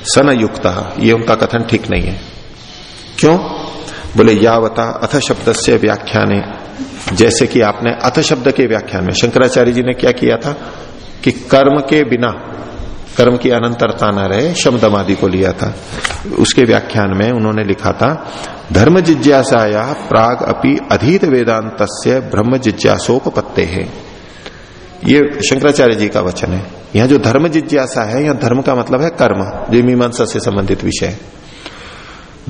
सनयुक्त। ये उनका कथन ठीक नहीं है। क्यों? बोले, यावता अथ शब्द से व्याख्याने। जैसे कि आपने अथ शब्द के व्याख्यान में शंकराचार्य जी ने क्या किया था? कि कर्म के बिना कर्म की अनंतरता न रहे, शब्दमादि को लिया था। उसके व्याख्यान में उन्होंने लिखा था, धर्म जिज्ञासाया प्राग अपि अधीत वेदांत ब्रह्म जिज्ञासोपत्ते है। ये शंकराचार्य जी का वचन है। यहाँ जो धर्म जिज्ञासा है, यहाँ धर्म का मतलब है कर्म, जो मीमांसा से संबंधित विषय है।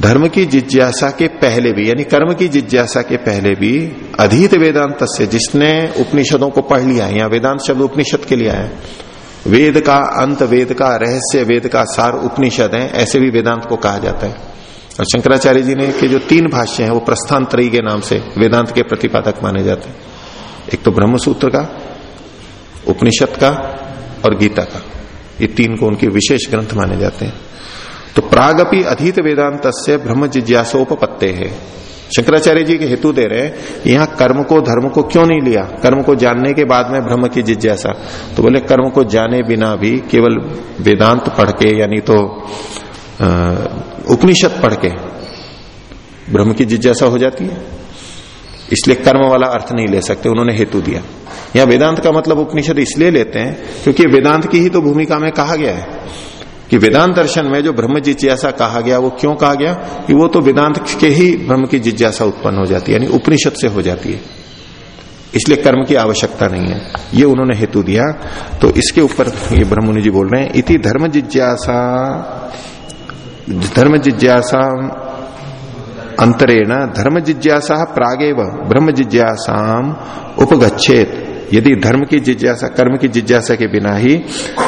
धर्म की जिज्ञासा के पहले भी, यानी कर्म की जिज्ञासा के पहले भी अधीत वेदांत से जिसने उपनिषदों को पढ़ लिया है यहाँ वेदांत शब्द उपनिषद के लिए है वेद का अंत, वेद का रहस्य, वेद का सार उपनिषद है, ऐसे भी वेदांत को कहा जाता है। और शंकराचार्य जी ने के जो तीन भाष्य हैं, वो प्रस्थान त्रयी के नाम से वेदांत के प्रतिपादक माने जाते हैं। एक तो ब्रह्म सूत्र का, उपनिषद का और गीता का। ये तीन को उनके विशेष ग्रंथ माने जाते हैं। तो प्रागपि अधीत वेदांत से ब्रह्म जिज्ञासोपत्ते है शंकराचार्य जी के हेतु दे रहे हैं, यहाँ कर्म को, धर्म को क्यों नहीं लिया? कर्म को जानने के बाद में ब्रह्म की जिज्ञासा। तो बोले, कर्म को जाने बिना भी केवल वेदांत पढ़ के, यानी तो उपनिषद पढ़ के ब्रह्म की जिज्ञासा हो जाती है। इसलिए कर्म वाला अर्थ नहीं ले सकते, उन्होंने हेतु दिया। यहाँ वेदांत का मतलब उपनिषद इसलिए लेते हैं, क्योंकि वेदांत की ही तो भूमिका में कहा गया है। कि वेदांत दर्शन में जो ब्रह्म जिज्ञासा कहा गया, वो क्यों कहा गया? कि वो तो वेदांत के ही ब्रह्म की जिज्ञासा उत्पन्न हो जाती है, यानी उपनिषद से हो जाती है। इसलिए कर्म की आवश्यकता नहीं है। ये उन्होंने हेतु दिया। तो इसके ऊपर ये ब्रह्मनि जी बोल रहे हैं, इति धर्म जिज्ञासा धर्म जिज्ञासा अंतरेण, धर्म जिज्ञासा प्रागेव, ब्रह्म जिज्ञासा उपगछेत यदि धर्म की जिज्ञासा, कर्म की जिज्ञासा के बिना ही,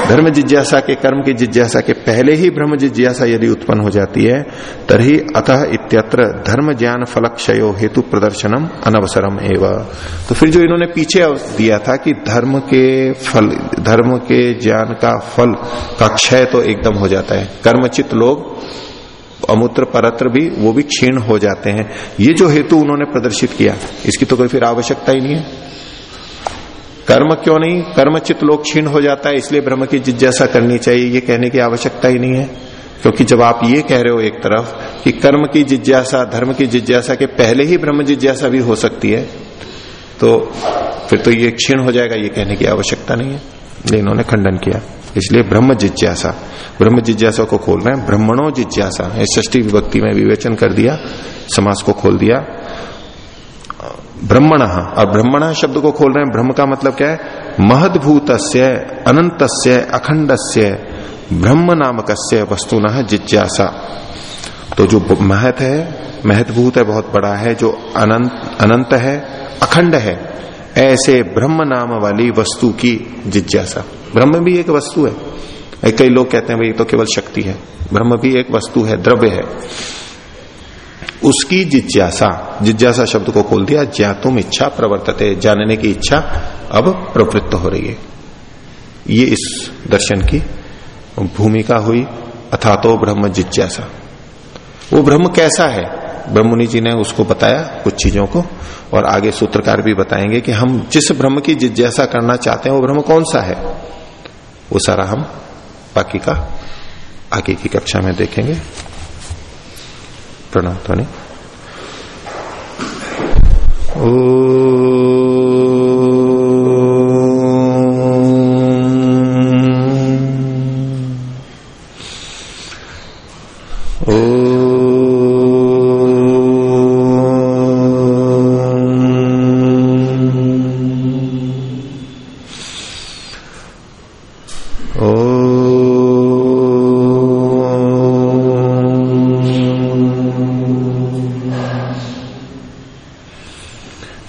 धर्म जिज्ञासा के, कर्म की जिज्ञासा के पहले ही ब्रह्म जिज्ञासा यदि उत्पन्न हो जाती है तभी अतः इत्यत्र धर्म ज्ञान फलक्षयो हेतु प्रदर्शनम अनवसरम एवं। तो फिर जो इन्होंने पीछे दिया था कि धर्म के फल, धर्म के ज्ञान का फल का क्षय तो एकदम हो जाता है। कर्मचित लोग, अमूत्र परत्र भी, वो भी क्षीण हो जाते हैं। ये जो हेतु उन्होंने प्रदर्शित किया, इसकी तो कोई फिर आवश्यकता ही नहीं है। कर्म क्यों नहीं? कर्मचित लोग क्षीण हो जाता है, इसलिए ब्रह्म की जिज्ञासा करनी चाहिए, ये कहने की आवश्यकता ही नहीं है। क्योंकि जब आप ये कह रहे हो एक तरफ़ कि कर्म की जिज्ञासा, धर्म की जिज्ञासा के पहले ही ब्रह्म जिज्ञासा भी हो सकती है तो फिर तो ये क्षीण हो जाएगा, ये कहने की आवश्यकता नहीं है। इन्होंने खंडन किया। इसलिए ब्रह्म जिज्ञासा। ब्रह्म जिज्ञासा को खोल रहे हैं, ब्रह्मणों जिज्ञासा। ष्टी विभक्ति में विवेचन कर दिया, समास को खोल दिया। ब्रह्मण। और ब्रह्मण शब्द को खोल रहे हैं। ब्रह्म का मतलब क्या है? महदभूत अनंत अखंड ब्रह्म नामक वस्तु न जिज्ञासा। तो जो महत है महत्भूत है, बहुत बड़ा है। जो अनंत अनंत है, अखंड है, ऐसे ब्रह्म नाम वाली वस्तु की जिज्ञासा। ब्रह्म भी एक वस्तु है। कई लोग कहते हैं, भाई तो केवल शक्ति है। ब्रह्म भी एक वस्तु है, द्रव्य है। उसकी जिज्ञासा जिज्ञासा शब्द को खोल दिया ज्ञातुम इच्छा प्रवर्तते, जानने की इच्छा अब प्रवृत्त हो रही है। ये इस दर्शन की भूमिका हुई अथा तो ब्रह्म जिज्ञासा। वो ब्रह्म कैसा है? ब्रह्मनि जी ने उसको बताया कुछ चीज़ों को, और आगे सूत्रकार भी बताएँगे कि हम जिस ब्रह्म की जिज्ञासा करना चाहते हैं, वो ब्रह्म कौन सा है? वो सारा हम बाकी का आगे की कक्षा में देखेंगे। प्रणाम ध्वनि ओ